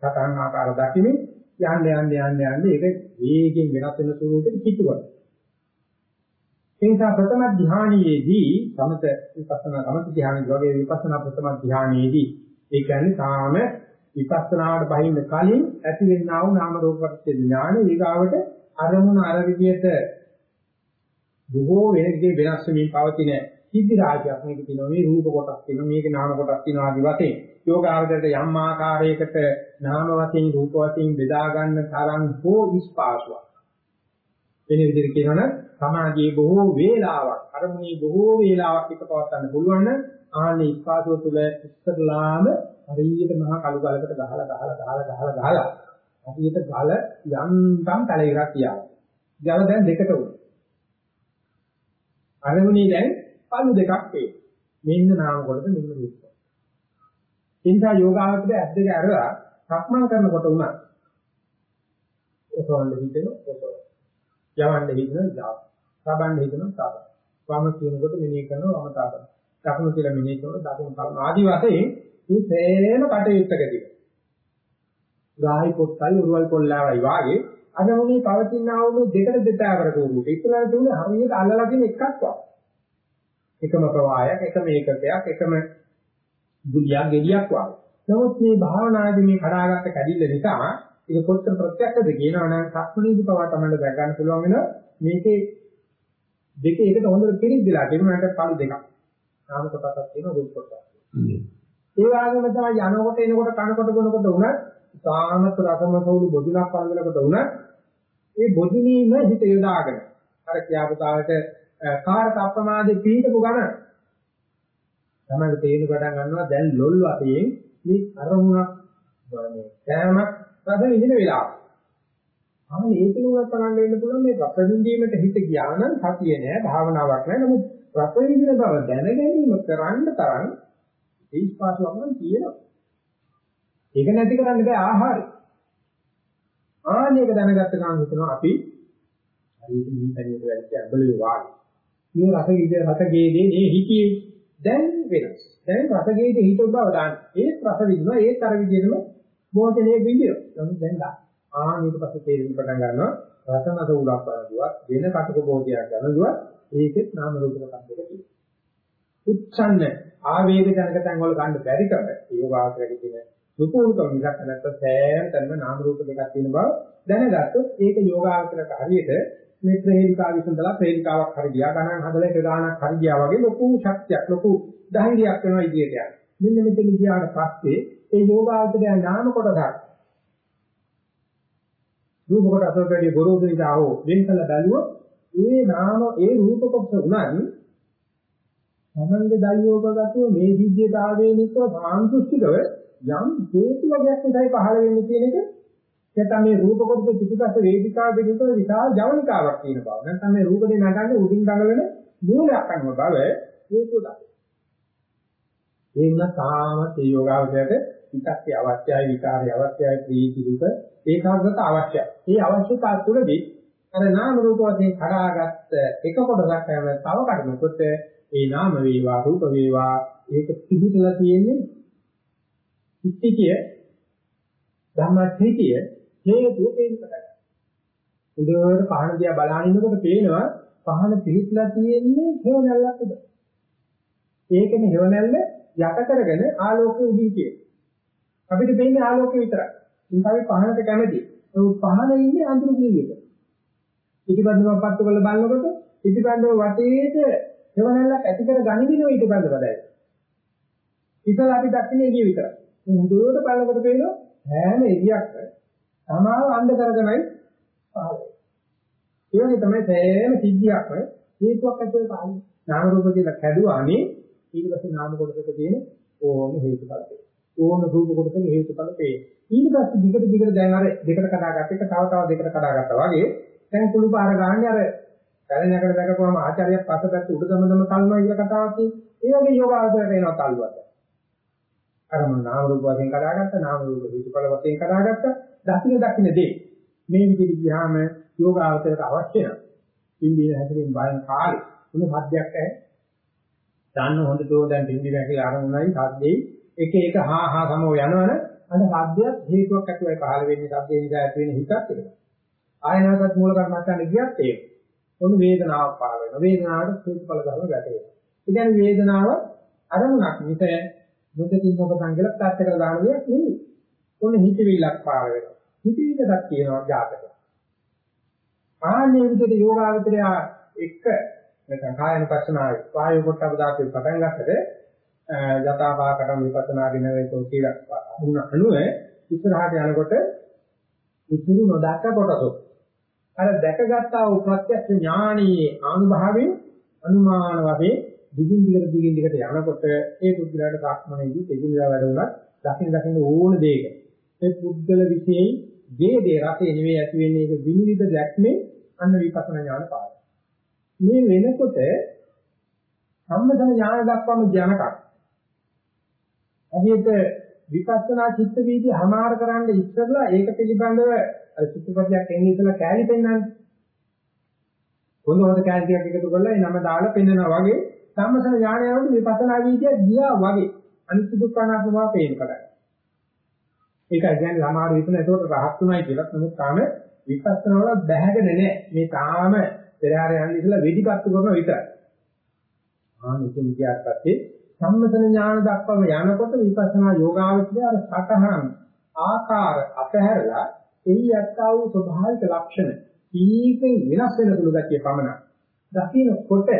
සතන් ආකාර දකිමින් යන්න යන්න යන්න යන්න ඒක වේගෙන් වෙනස් වෙන ස්වරූපෙට පිටුවක්. ඒ නිසා ප්‍රථම ධානයේදී සමත විපස්සනා සමත ධානයේ වගේ විපස්සනා ප්‍රථම ධානයේදී ඒ කියන්නේ තාම විපස්සනාවට බහින්න කලින් ඇති වෙන්නා වූ නාම රූප පරිච්ඡේද ඥාන ඊගාවට අරමුණ අර විදියට බොහෝ වෙනකේ වෙනස් වෙමින් පවතින සිද්ධි රාජ්‍යයක් මේක තියෙනවා. මේ රූප කොටස් තියෙනවා මේක නාම කොටස් තියෙනවා ආදි වශයෙන්. යෝගාවදයට යම් ආකාරයකට නාම වශයෙන් රූප වශයෙන් බෙදා ගන්න තරම් හෝ ඉස්පාසුවක්. වෙන විදිහට කියනවනම් සමාධියේ බොහෝ වේලාවක් අරමුණේ බොහෝ වේලාවක් එක පවත්වන්න පුළුවන් නම් ආනේ ඉස්පාසුව තුළ ඉස්සරලාම හරියට මහා කළු ගලකට ගහලා ගහලා ගහලා ගහලා ගහලා හරියට ගල යන්තම් තලයකට තියාගන්න. ගල දැන් දෙකට උනේ. අරමුණේ දැන් පළු දෙකක් වේ. මෙන්න නාම කොටද මෙන්න රූප. එනිසා යෝගාවචරය ඇස් දෙක අරලා සක්මන් කරනකොට උනත් ඔසවන්න හිතෙන ඔසව. යවන්න හිතන යාව. සබන්න හිතන සබ. වම කියනකොට මෙනෙහි කරනවා වම තාපන. දකුණු කියලා මෙනෙහි කරනකොට දකුණු තාපන. ආදි වශයෙන් මේ සෑම කටයුත්තකදී ගාහි පොත්තයි උරුවල් කොල්ලාවයි වාගේ අද මොනේ පවතිනා වූ දෙකට දෙතාවර කෝරුක. ඉතලා දුන්නේ හරියට අල්ලලා තියෙන එකක් වා. එකම ප්‍රවාහයක්, එකම ඒකකයක්, එකම දුලියක් ගෙඩියක් වාගේ. නමුත් මේ භාවනාදී මේ කඩාගත්ත කැඩිල්ල නිසා ඒක කොච්චර ප්‍රත්‍යක්ෂද කියනවනම් සක්මණේදී පවා තමයි දැක ගන්න පුළුවන් වෙන මේකේ දෙකේ එකට හොඳට පිළිදලා තිබුණාට පළු දෙකක්. නාම කොටසක් තියෙනවා රූප කොටසක්. ඒ වගේම තමයි යනකොට එනකොට කනකොට බොනකොට උනත් සාමත රසමසවුළු බොදුනක් වළඳනකොට උනත් ඒ බොදුනීම හිත යොදාගෙන අර කියාපතාවට කාරක අප්‍රමාදේ පීඩපු ගමන තමයි තේරුම් ගන්න ගන්නවා දැන් ලොල් වශයෙන් මේ අරමුණක් මේ කෑමක් රස විඳින වෙලාව. අනේ ඒක නුවත් බලන්න වෙන්න පුළුවන් මේ රස විඳීමට හිත ගියා නම් සතිය නෑ භාවනාවක් නෑ නමුත් රස විඳින බව දැන ගැනීම කරන්න තරම් ඒස්පාසුවක් නම් තියෙනවා. ඒක නැති කරන්න බෑ ආහාරය. ආනේක දැනගත්ත ගමන් හිතනවා අපි හරියට මේ පරිවර්තනය වැඩි අබලේ වාගේ. මේ රස විඳ රස ගේදී මේ හිතියේ දැන් වෙනස්. දැන් රස ගේදී හිත බව දාන්න. ඒත් රස විඳිනවා ඒත් අර විදිහම භෝජනයේ විඳිනවා. නමුත් දැන් දා. ආනේක පස්සේ තේරෙන්න පටන් ගන්නවා රසනස උලක් බලදුවත් වෙන කටක භෝජනයක් ගන්නදුවත් ඒකෙත් නාම රූප කන්දක තියෙනවා. උච්ඡන්න ආවේග ජනක තැන් වල ගන්න බැරි කම යෝගාවචරයේ තියෙන සුපුරුකම මිසක් නැත්නම් සෑම තැනම නාම රූප දෙකක් තියෙන බව දැනගත්තොත් ඒක යෝගාවචරයට හරියට මේ ප්‍රේලිකාව විසඳලා ප්‍රේලිකාවක් හරි ගියා ගණන් හදලා එක ගානක් හරි ගියා වගේ ලොකු ශක්තියක් ලොකු ධෛර්යයක් වෙනවා ඉදිරියට යන්න. මෙන්න මෙතන ගියාට පස්සේ ඒ යෝගාවචරය නාම කොටසක් රූප කොටසට වැඩි ගොරෝසු නිසා හෝ වෙන් කළ බැලුවොත් ඒ නාම ඒ රූප කොටස උනන් සමන්ද දයෝගගතෝ මේ සිද්ධියට ආවේනිකව සාන්තුෂ්ටිකව යම් හේතු වර්ගයක් නිසායි පහළ වෙන්නේ කියන එක නැත්නම් මේ රූප කොටස පිටිපස්ස වේදිකාව පිටිපස්ස විශාල ජවනිකාවක් තියෙන බව නැත්නම් මේ රූප දෙක නගන්නේ උඩින් දඟලන මූලයක් අනුව බව හේතු දක්වනවා. එන්න තාමත් ඒ යෝගාවචරයට විතක්කේ අවශ්‍යයි විකාරය අවශ්‍යයි ප්‍රීති දුක ඒකාග්‍රත අවශ්‍යයි. මේ අවශ්‍යතාව තුළදී අර නාම රූප වශයෙන් කඩාගත් එක කොටසක් හැම තව කඩනකොට ඒ නාම වේවා රූප වේවා ඒක පිහිටලා තියෙන්නේ ඉත්‍තිකිය ධම්මත්‍තිකිය හේතු තේරුම්කට. උදේට පහන දිහා බලන ඉන්නකොට පේනවා පහන පිහිටලා තියෙන්නේ හේවණල්ලක් උඩ. ඒකනේ හේවණල්ල යට කරගෙන ආලෝකය උඩින් තියෙන්නේ. අපිට පේන්නේ ආලෝකය විතරයි. ඉතින් පහනට කැමති. ඒ පහන ඉන්නේ අඳුරු කීයක. පිටිපස්සම පත්තු කරලා බලනකොට පිටිපස්සම වටේට හේවණල්ලක් ඇති කර ගනිමිනෝ ඊට බඳවදයි. ඉතල අපි දක්න්නේ එළිය විතරයි. හොඳට බලනකොට පේනවා හැම එළියක්ම තමාව අන්ධ කරගෙනයි පහළ වෙන්නේ. ඒ වගේ තමයි සෑම සිද්ධියක්ම හේතුවක් ඇතුළේ පහළ නාම රූප කියලා කැඩුවානේ ඊට පස්සේ නාම කොටසක තියෙන ඕම හේතුඵල දෙක. ඕම රූප කොටසක හේතුඵල දෙක. ඊට පස්සේ දිගට දිගට දැන් අර දෙකට කඩාගත්ත එක තව තව දෙකට කඩාගත්තා වගේ දැන් කුළු පාර ගන්න අර පැලණකට දැකපුවම ආචාර්යයක් පස්සපැත්ත උඩ දම දම කල්මයි කියලා කතාවක් තියෙනවා. ඒ වගේ යෝගාවචරයට එනවා තල්ලුවට. අර මම නාම රූප වශයෙන් කඩාගත්ත නාම රූප හේතුඵල වශයෙන් කඩාගත්ත දකින්න දකින්න දේ මේ විදිහට ගියාම යෝගාවචරයට අවශ්‍ය නම් ඉන්දිය හැදෙමින් බලන කාලේ මොන සද්දයක් ඇහැ දන්න හොඳටෝ දැන් පින්දි වැකිලා ආරමුණයි සද්දේ එක එක හා හා සමෝ යනවනේ අන්න සද්දයක් හේතුවක් ඇතුවයි පහළ වෙන්නේ සද්දේ නිසා ඇති වෙන හිතක් ඒක ආයනාවකට මූල කර්මස්ථාන ගියත් ඒක ඔන්න වේදනාවක් පහළ වෙනවා වේදනාවට හේතුඵල ධර්ම වැටෙනවා ඒ කියන්නේ වේදනාව අරමුණක් මිස මුදකින් ඔබ සංගලක් තාත්තකට දාන දෙයක් නෙවෙයි. ඔන්න හිතවිල්ලක් පාර වෙනවා. හිතවිල්ලක් කියනවා ජාතක. ආන්නේ විදිහට යෝගාවචරය එක නැත්නම් කායන පස්සනාවේ වායු කොටව දාපේ පටන් ගන්නකොට යථාභාකටම විපස්සනා දිනවේතෝ කියලා වුණ අනුව ඉස්සරහට යනකොට ඉතුරු නොදක්ක කොටසක්. අර දැකගත්තා වූ ප්‍රත්‍යක්ෂ ඥානීය අනුභවයෙන් අනුමාන වශයෙන් දිගින් දිගට දිගින් දිගට යනකොට ඒ පුද්ගලයාට සාක්මණේදී තෙජිලා වැඩුණත් දකින්න දකින්න ඕන දෙයක ඒ පුද්ගල විශේෂයි ගේ දේ රසේ නෙවෙයි ඇති වෙන්නේ ඒක විනිවිද දැක්මේ අන්න විපස්සනා ඥාන පාඩම. මේ වෙනකොට සම්මතන ඥාන දක්වාම ඥානකක්. අහිත විපස්සනා චිත්ත වීදි හමාර කරන්න ඉස්සරලා ඒක පිළිබඳව අර චිත්තපතියක් එන්නේ ඉස්සලා කෑලි පෙන්වන්නේ. හොඳ හොඳ කෑලි ටිකක් එකතු කරලා ඒ නම දාලා පෙන්වනවා වගේ සම්මසන ඥානයවට විපස්සනා විදිය ගියා වගේ අනිත්‍ය දුක්ඛ අනාත්ම බව පේන කරගන්න. ඒකයි කියන්නේ සමහර විටන ඒකට රහත් උනායි කියලා නමුත් තාම විපස්සනා වල බැහැගෙන නැහැ. මේ තාම පෙරහැර යන්න ඉස්සලා වෙදිපත්තු කරන විතරයි. ආන උතුම් කියාට පස්සේ සම්මතන ඥාන දක්වම යනකොට විපස්සනා යෝගාවචරය අර සතහන් ආකාර අපහැරලා එයි යත්තා වූ ස්වභාවික ලක්ෂණ කීපෙන් වෙනස් වෙන සුළු ගැතිය පමණක්. දකින්නකොට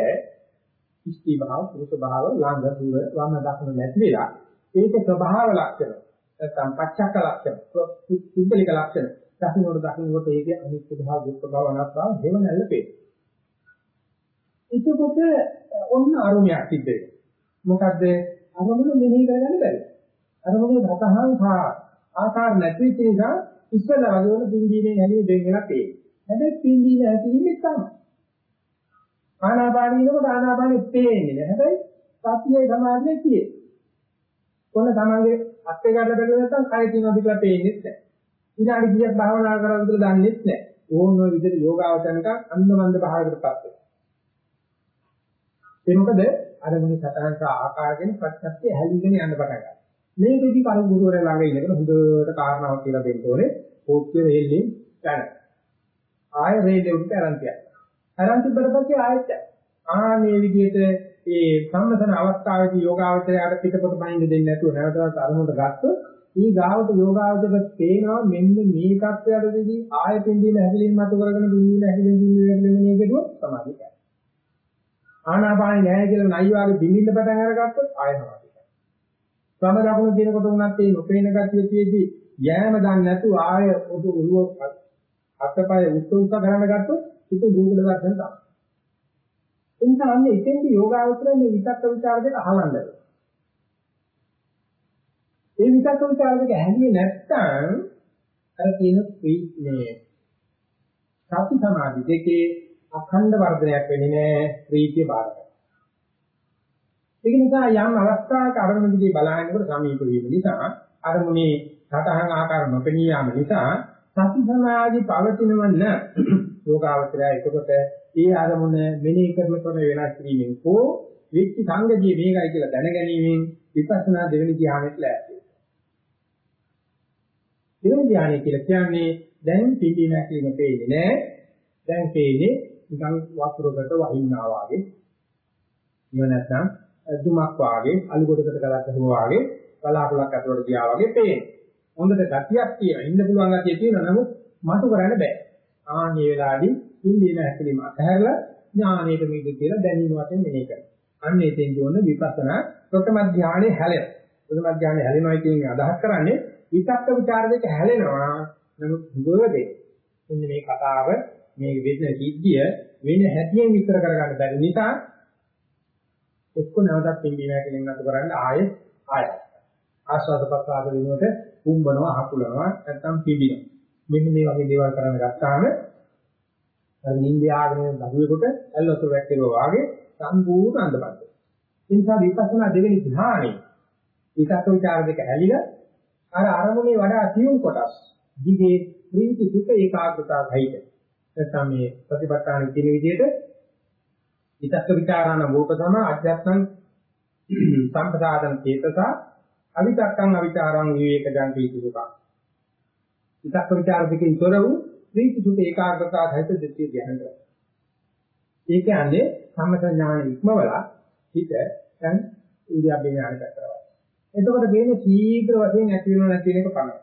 ස්ත්‍රී භාව පුරුෂ භාව ළඟ දුර වම දක්න නැති වෙලා ඒක ස්වභාව ලක්ෂණ නැත්නම් පච්චක්ක ලක්ෂණ පුද්ගලික ලක්ෂණ දකින්නකොට දකින්නකොට ඒකේ අනිත්‍ය භාව දුක්ඛ භාව අනාත්ම භාව දෙවනල්ල පේනවා. එතකොට ඔන්න අරුමයක් සිද්ධ වෙනවා. මොකද අරමුණ මෙනෙහි කරගන්න බැහැ. අරමුණේ රතහන් හා ආකාර නැති වෙච්ච නිසා ඉස්සෙල්ලා වගේ වල පින්දීනේ නැලිය දෙන්න වෙලා තියෙනවා. හැබැයි පින්දීන ඇතිවෙන්නේ තමයි. ආනාපානිනකොට ආනාපානෙ පේන්නේ නැහැ. හැබැයි සතියේ සමාධියේ තියෙන්නේ. කොන්න තමන්ගේ අත්ේ ගන්න බැලුව නැත්නම් කය තියෙනවා කියලා පේන්නේ නැහැ. ඊළඟ කීයක් භාවනා කරලා කියලා දන්නේ නැහැ. ඕන ඔය විදිහට යෝගාවචනක අන්දමන්ද භාවයකටපත් වෙනවා. ඒ මොකද අර මුනි සතහන් සහ ආකාරයෙන් ප්‍රත්‍යක්ෂය හැලිගෙන යන්න පටන් ගන්නවා. මේකෙදි කරු ගුරුවරයා ළඟ ඉන්නකොට හොඳට කාරණාවක් කියලා දෙන්න ඕනේ. කෝප්පිය රේල්ලෙන් යන. ආය රේල්ලෙ උඩට අරන් තියන්න. අරන් තිබ්බට පස්සේ ආයෙත් ආ මේ විදිහට ඒ සම්මතන අවස්ථාවේදී යෝගාවචරයට පිටපොත බහින්න දෙන්නේ නැතුව නැවතත් අරමුණට ගත්තොත් ඊ ගාවට යෝගාවචරයට පේනවා මෙන්න මේ කප්පයටදී ආයතින් දින හැදලින් මතු කරගෙන දින හැදලින් දින හැදලින් මෙනේ කෙරුවොත් සමාධිය කරනවා. ආනාපානෙ නැහැ කියලා නයි වාගේ බින්දින්න පටන් අරගත්තොත් ආයනවා කියලා. සම දකුණ දිනකොට උනත් මේ නොපේන ගතිය තියේදී යෑම දන්නේ නැතුව ආය ඔබ ඔළුව අතපය උස්ස උස්ස කරන්න ගත්තොත් ඒක දුකට ගන්න තමයි. එනිසා අන්න එතෙන්දී යෝගාවචරය මේ විතක්ක ਵਿਚාර දෙක අහලන්න. මේ විතක්ක ਵਿਚාර දෙක ඇහුවේ නැත්නම් අර කියන මේ සති සමාධි දෙකේ අඛණ්ඩ වර්ධනයක් වෙන්නේ නැහැ ප්‍රීතිය බාරක. ඒක නිසා යම් අවස්ථාවක අරමුණ දිගේ බලහිනකොට සමීප වීම නිසා අරමුණේ සතහන් ආකාර නොපෙනී යාම නිසා සති සමාධි පවතිනවන්න යෝගාවචරය එතකොට ඒ අරමුණ මෙනෙහි කරන ක්‍රම වෙනස් කිරීමෙන් හෝ විච්ච සංගතිය මේකයි කියලා දැනගැනීමෙන් විපස්සනා දෙවෙනි ධ්‍යානෙට ලෑස්ති වෙනවා. දෙවෙනි ධ්‍යානය කියලා කියන්නේ දැන් පිටි නැතිව පේන්නේ නෑ. දැන් පේන්නේ නිකන් වතුරකට වහින්නා වාගේ. එහෙම නැත්නම් දුමක් වාගේ අලු කොටකට ගලක් ගහුවා වාගේ බලාකුලක් අතට ගියා වගේ පේනවා. හොඳට ගතියක් තියෙන ඉන්න පුළුවන් ගතිය තියෙන නමුත් මතු කරන්න බෑ. ආන්නේ වෙලාවේදී ඉන්දියන හැකලිම අතහැරලා ඥානයට මේක කියලා දැනීම වශයෙන් මෙහෙ කරනවා. අන්න එතෙන් දුවන විපස්සනා ප්‍රථම ධානයේ හැලෙන. ප්‍රථම ධානයේ හැලෙනවා කියන්නේ අදහස් කරන්නේ විතක්ක ਵਿਚාර දෙක හැලෙනවා. නමුත් හුඟවදේ. මෙන්න මේ කතාව මේ වෙන සිද්ධිය වෙන හැටියෙන් විස්තර කරගන්න බැරි නිසා එක්ක නැවතත් පිළිම හැකලින් අතු කරන්න ආයෙ ආයෙ ආස්වාද ප්‍රසආද වෙනුවට කුඹනවා හකුලනවා නැත්තම් පිළිනවා. මෙන්න මේ වගේ දේවල් කරන්න ගත්තාම අර නින්දයාගෙන දරුවෙකුට ඇල්ලතර වැක්කිරුවා වාගේ සම්පූර්ණ අන්දපත්. ඒ නිසා විපස්සනා දෙවෙනි ධ්‍යානෙ විකත් විචාර දෙක ඇලිලා අර අරමුණේ වඩා සියුම් කොටස් දිගේ ප්‍රීති සුඛ ඒකාග්‍රතාව සහිත. නැත්නම් මේ ප්‍රතිපත්තාන කියන විදිහට විතක්ක විචාරාන වූප තම අධ්‍යාත්මං සම්පදාන චේතස අවිතක්කං අවිචාරං විවේක ගන්ති සුඛං. විතක්ක විචාර දෙකෙන් තොර වූ ප්‍රීති සුඛ ඒකාග්‍රතාව සහිත දෙතිය ධ්‍යාන කරා. ඒ කියන්නේ සම්මත ඥාන ඉක්මවලා හිත දැන් ඉන්දියාවේ ඥානකට කරනවා. එතකොට මේනේ ශීඝ්‍ර වශයෙන් ඇති වෙනව නැති වෙන එක පමණයි.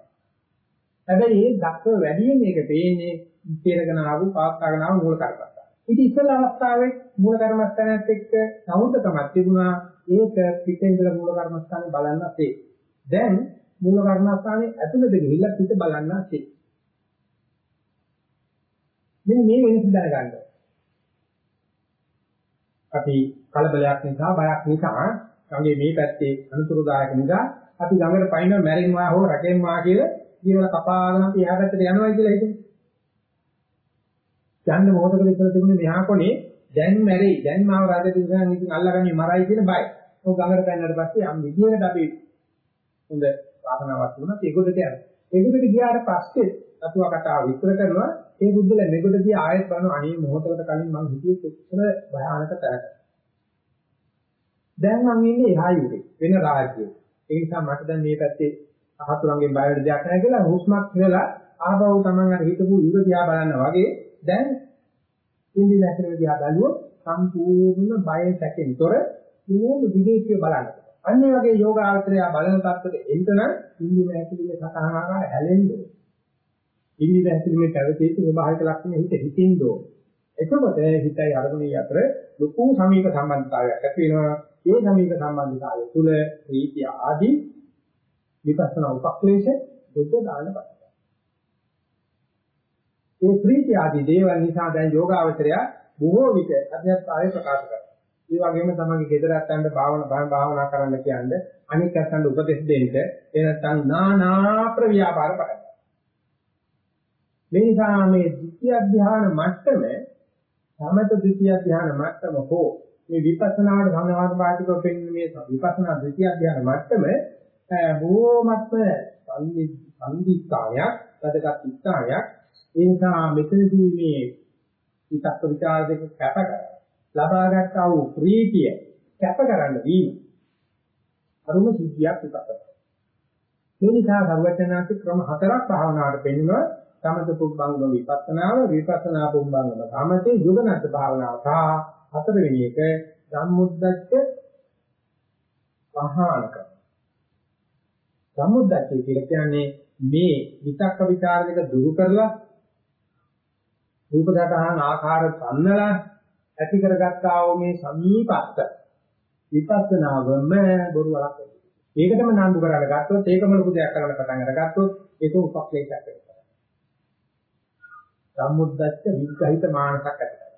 හැබැයි මේ දක්ව වැඩියෙන් මේක පේන්නේ තේරගෙන ආපු පාස්කාගෙන ආපු මූල කර්මස්ථාන. ඉතින් ඉස්සල අවස්ථාවේ මූල කර්මස්ථානයත් එක්ක සමුදකමක් තිබුණා ඒක පිටෙන් ඉඳලා මූල කර්මස්ථානේ බලන්න ඇති. දැන් මූල කර්මස්ථානේ ඇතුළට ගිහිල්ලා පිට බලන්න ඇති. මෙන්න මේ වෙනස දැනගන්න. අපි කලබලයක් නිසා බයක් නිසා ගඟේ මේ පැත්තේ අනුතුරුදායක නිසා අපි ළඟට පයින්න මැරෙන්නවා හෝ රැකෙන්නවා කියලා ජීවල කපාගෙන අපි එහා පැත්තට යනවා කියලා හිතමු. යන්න මොහොතකට ඉස්සර තිබුණේ මෙහා කොනේ දැන් මැරෙයි දැන් මාව රජ දිනන ඉතින් අල්ලගන්නේ මරයි කියන බය. ඔය ගඟට පැනනට පස්සේ යම් විදියකට අපි හොඳ වාසනාවක් වුණා ඒකට යනවා. ඒකට ගියාට පස්සේ අතුවා කතාව විස්තර කරනවා ඒ බුද්ධල මෙගොඩ ගිය ආයෙත් බලන අනේ මොහොතකට කලින් මම හිතියේ කොච්චර භයානක තරක. දැන් මම ඉන්නේ එහා යුරේ වෙන රාජ්‍යයක. ඒ නිසා මට දැන් මේ පැත්තේ අහතුරුන්ගෙන් බය වෙන දෙයක් නැහැ කියලා හුස්මක් කියලා ආපහු Taman අර හිතපු යුර දිහා බලන්න වගේ දැන් ඉන්දි නැතිව දිහා බැලුවොත් සම්පූර්ණ බය සැකෙන් තොර මොන විදේශිය බලන්න. අන්නේ වගේ යෝගාවචරය බලන තත්ත්වෙට එන්න නම් ඉන්දි නැතිව සතහන ආකාර හැලෙන්නේ. ඉන්දිය ඇතුළේ පැවතී ස්වභාවික ලක්ෂණ හිත හිතින් දෝ. එතකොට හිතයි අරමුණේ අතර ලොකු සමීප සම්බන්ධතාවයක් ඇති වෙනවා. ඒ සමීප සම්බන්ධතාවය තුළ ප්‍රීතිය ආදී විපස්සනා උපක්ලේශ බුද්ධ දාන පස්ස. ඒ ප්‍රීති ආදී දේවල් නිසා දැන් යෝගාවචරය බොහෝ විට අධ්‍යාත්මය ප්‍රකාශ කරනවා. ඒ වගේම තමයි ගෙදර අතන්ට භාවනා භාවනා කරන්න කියන්නේ අනික් අතන්ට උපදෙස් දෙන්න. ඒ නැත්නම් නානා ප්‍රව්‍යාපාර පටන් මේ නිසා මේ ද්විතිය ධ්‍යාන මට්ටම සමත ද්විතිය ධ්‍යාන මට්ටම හෝ මේ විපස්සනාවට සමාධිපාතිකව පෙන්වන මේ විපස්සනා ද්විතිය ධ්‍යාන මට්ටම බොහෝමත්ම සංදිස්ථානයක් වැදගත් ස්ථානයක්. ඒ නිසා මෙතනදී මේ විතක්ක ਵਿਚාර දෙක කැපකර ලබාගත් ආ වූ ප්‍රීතිය කැපකරන වීම අරුම සිද්ධියක් උපතයි. මේ නිසා භවචනාති ක්‍රම හතරක් භාවනාවට පෙන්ව සමත පුබ්බංග විපස්සනාව විපස්සනා පුබ්බංගම සමතේ යොගනත් භාවනාව සහ හතරවෙනි එක සම්මුද්දච්ච පහානක. සම්මුද්දච්ච කියන්නේ මේ විතක්ක ਵਿਚාර දෙක දුරු කරලා රූප දතහන් ආකාර සම්නලා ඇති කරගත්තා වූ මේ සමීපස්ත විපස්සනාවම බොරු වලක් වෙනවා. ඒකටම නඳු කරලා ගත්තොත් ඒකම ලොකු දෙයක් කරන්න පටන් අරගත්තොත් ඒක උපක්ලේශයක් වෙනවා. සම්මුද්දච්ච විග්‍රහිත මානසක් ඇති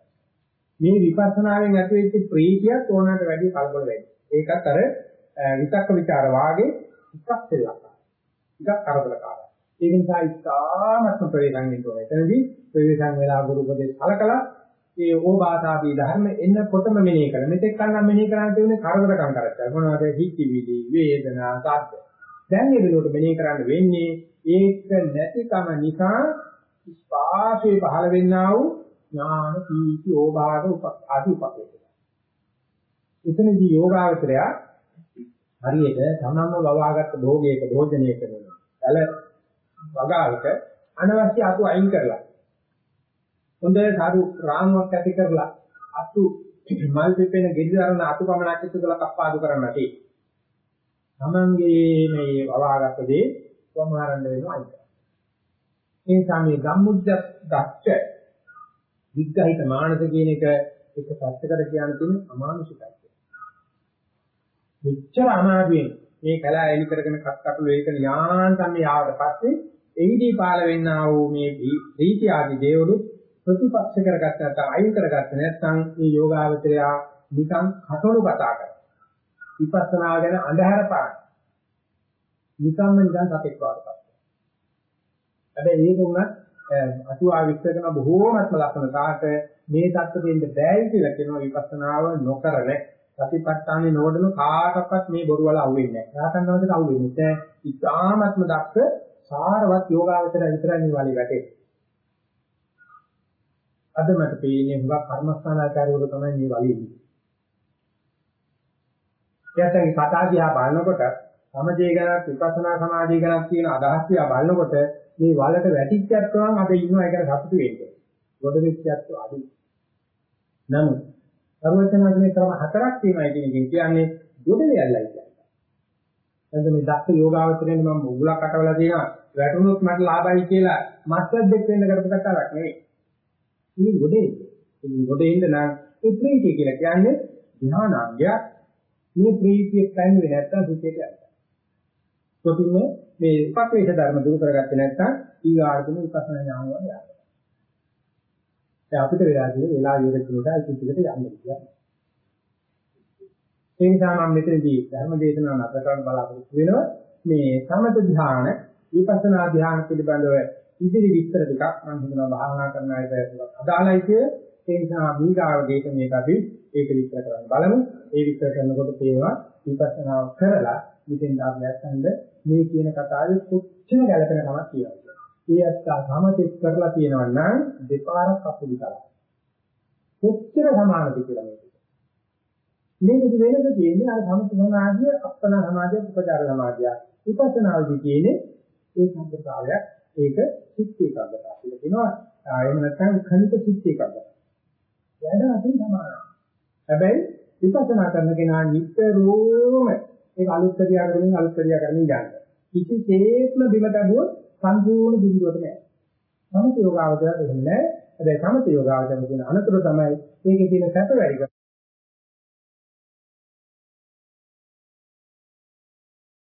මේ විපස්සනාවෙන් ඇති වෙච්ච ප්‍රීතියත් ඕනකට වැඩි කලබල වෙයි. ඒකත් අර විතක්ක ਵਿਚාර වාගේ එකක් දෙලක්. එකක් කරදරකාරයි. ඒ නිසා ඉස්තාමත්ම ප්‍රවේශම් වෙන්න ඕනේ. එතනදී ප්‍රවේශම් වෙලා ගුරු උපදේශ කලකලා ඒ ඕබාසාදී ධර්ම එන්නකොටම මෙනෙහි කරන. මෙතෙක් කලින් මෙනෙහි කරන්න තියුනේ කරදරකම් කරච්චා. මොනවද? හික්කිවිලි, වේදනා, සද්ද. දැන් මේ වෙනකොට මෙනෙහි කරන්න වෙන්නේ ඒක නැතිකම නිසා ස්පාසේ පහළ වෙන්නා වූ ඥාන පීති ඕභාග උප ආදී උපකේත. එතනදී යෝගාවචරය හරියට තමන්ම වවාගත්ත භෝගයක භෝජනය කරනවා. එල වගාවක අනවශ්‍ය අතු අයින් කරලා හොඳ සාරු රාමුවක් ඇති කරලා අතු මල් පිපෙන ගෙඩි දරන අතු පමණක් එකතු කරලා කප්පාදු කරන්න ඇති. තමන්ගේ මේ වවාගත්ත දේ සමාරන්න වෙනවා අයින්. ඒ නිසා මේ ගම්මුද්ද දක්ෂ විග්‍රහිත මානස කියන එක එක පැත්තකට කියන්න තියෙන අමානුෂිකයි. මෙච්චර අමාරුවෙන් මේ කලා එලි කරගෙන කක්කටු වේකන යාන්තම් මේ ආවට පස්සේ එහිදී පාල වෙන්නා වූ මේ ප්‍රීති ආදී දේවලු ප්‍රතිපක්ෂ කරගත්ත නැත්නම් අයින් කරගත්ත නැත්නම් මේ යෝගාවචරය නිකන් කටළු කතා කරනවා. විපස්සනා ගැන අඳුර පාන. නිකම්ම නිකන් සතෙක් වගේ. හැබැයි මේක උනත් අතුවා විස්තර කරන බොහෝමත්ම ලක්ෂණ කාට මේ தත්ත්වෙ දෙන්න බෑයි කියලා කියනවා විපස්සනාව නොකරන සතිපට්ඨානේ නොවදන කාටවත් මේ බොරු වල අහුවෙන්නේ නැහැ. රහතන් වහන්සේට අහුවෙන්නේ නැහැ. ඉතාමත්ම දක්ෂ සාරවත් යෝගාවචර විතරයි මේ වලි වැටේ. අද මට පේන්නේ හුඟක් කර්මස්ථානාචාර්යවරු තමයි මේ වලි ඉන්නේ. එයාටගේ කතා දිහා බලනකොට සමජේ ගණක් විපස්සනා සමාධිය ගණක් කියන අදහස් දිහා බලනකොට මේ වලට වැටිච්චත් ගමන් අද ඉන්නවා ඒකට සතුටු වෙන්නේ. ගොඩ වෙච්චත් අඩුයි. නමුත් සර්වඥාගේ ක්‍රම හතරක් තියෙනවා කියන එකෙන් කියන්නේ ගොඩ වෙයල්ලයි කියන්නේ. එතන මේ දක්ෂ යෝගාවචරයෙන් මම මුගලක් අටවලා තියෙනවා වැටුනොත් මට ලාභයි කියලා මස්සද්දෙක් වෙන්න කරපු කතාවක් නෙවෙයි. ඉතින් ගොඩේ. ඉතින් ගොඩේ ඉන්න නම් ඒ ප්‍රීතිය කියලා කියන්නේ ධ්‍යානාංගයක්. මේ ප්‍රීතිය පැන්නේ නැත්තම් සුඛයට යනවා. කොටින්ම මේ උපක්ලේශ ධර්ම දුරු කරගත්තේ නැත්නම් ඊගාර්ධන විපස්සනා ඥාන වල යනවා. දැන් අපිට වෙලා තියෙන වෙලා ඉවරෙන්නට අයි පිටිකට යන්න කියලා. ඒ නිසා මම මෙතනදී ධර්ම දේශනාව නතර කරන්න බලාපොරොත්තු වෙනවා. මේ සමත ධ්‍යාන විපස්සනා ධ්‍යාන පිළිබඳව ඉදිරි විස්තර ටිකක් මම හිතනවා භාවනා කරන අයට අදාළයි කිය. ඒ නිසා මීගාව දේශනාවක අපි ඒක විස්තර කරන්න බලමු. ඒ විස්තර කරනකොට තේවා විපස්සනා කරලා මෙතෙන් ආපස්සන්ද මේ කියන කතාවේ කොච්චර ගැළපෙන කමක් කියනවා. ඒ අත්තා සමතෙක් කරලා තියෙනවා නම් දෙපාරක් අපුඩි කරලා. කොච්චර සමානද කියලා මේක. මේකද වෙනද කියන්නේ අර සමත සමාධිය අප්පන සමාධිය උපචාර සමාධිය. විපස්සනාවේදී කියන්නේ ඒ සම්ප්‍රදායක් ඒක සිත් ඒකාග්‍රතාව කියලා කියනවා. ආයෙම නැත්නම් khණික සිත් ඒකාග්‍රතාව. වැඩ අතින් සමානයි. හැබැයි විපස්සනා කරන කෙනා නිතරම ඒක අලුත් ක්‍රියා කරමින් අලුත් ක්‍රියා කරමින් යනවා. කිසිසේත්ම බිම දඩුවොත් සම්පූර්ණ බිඳුවට නෑ. සමත යෝගාවචරය එහෙම නෑ. හැබැයි සමත යෝගාවචරය කියන අනතුරු තමයි ඒකේ තියෙන සැප වැඩි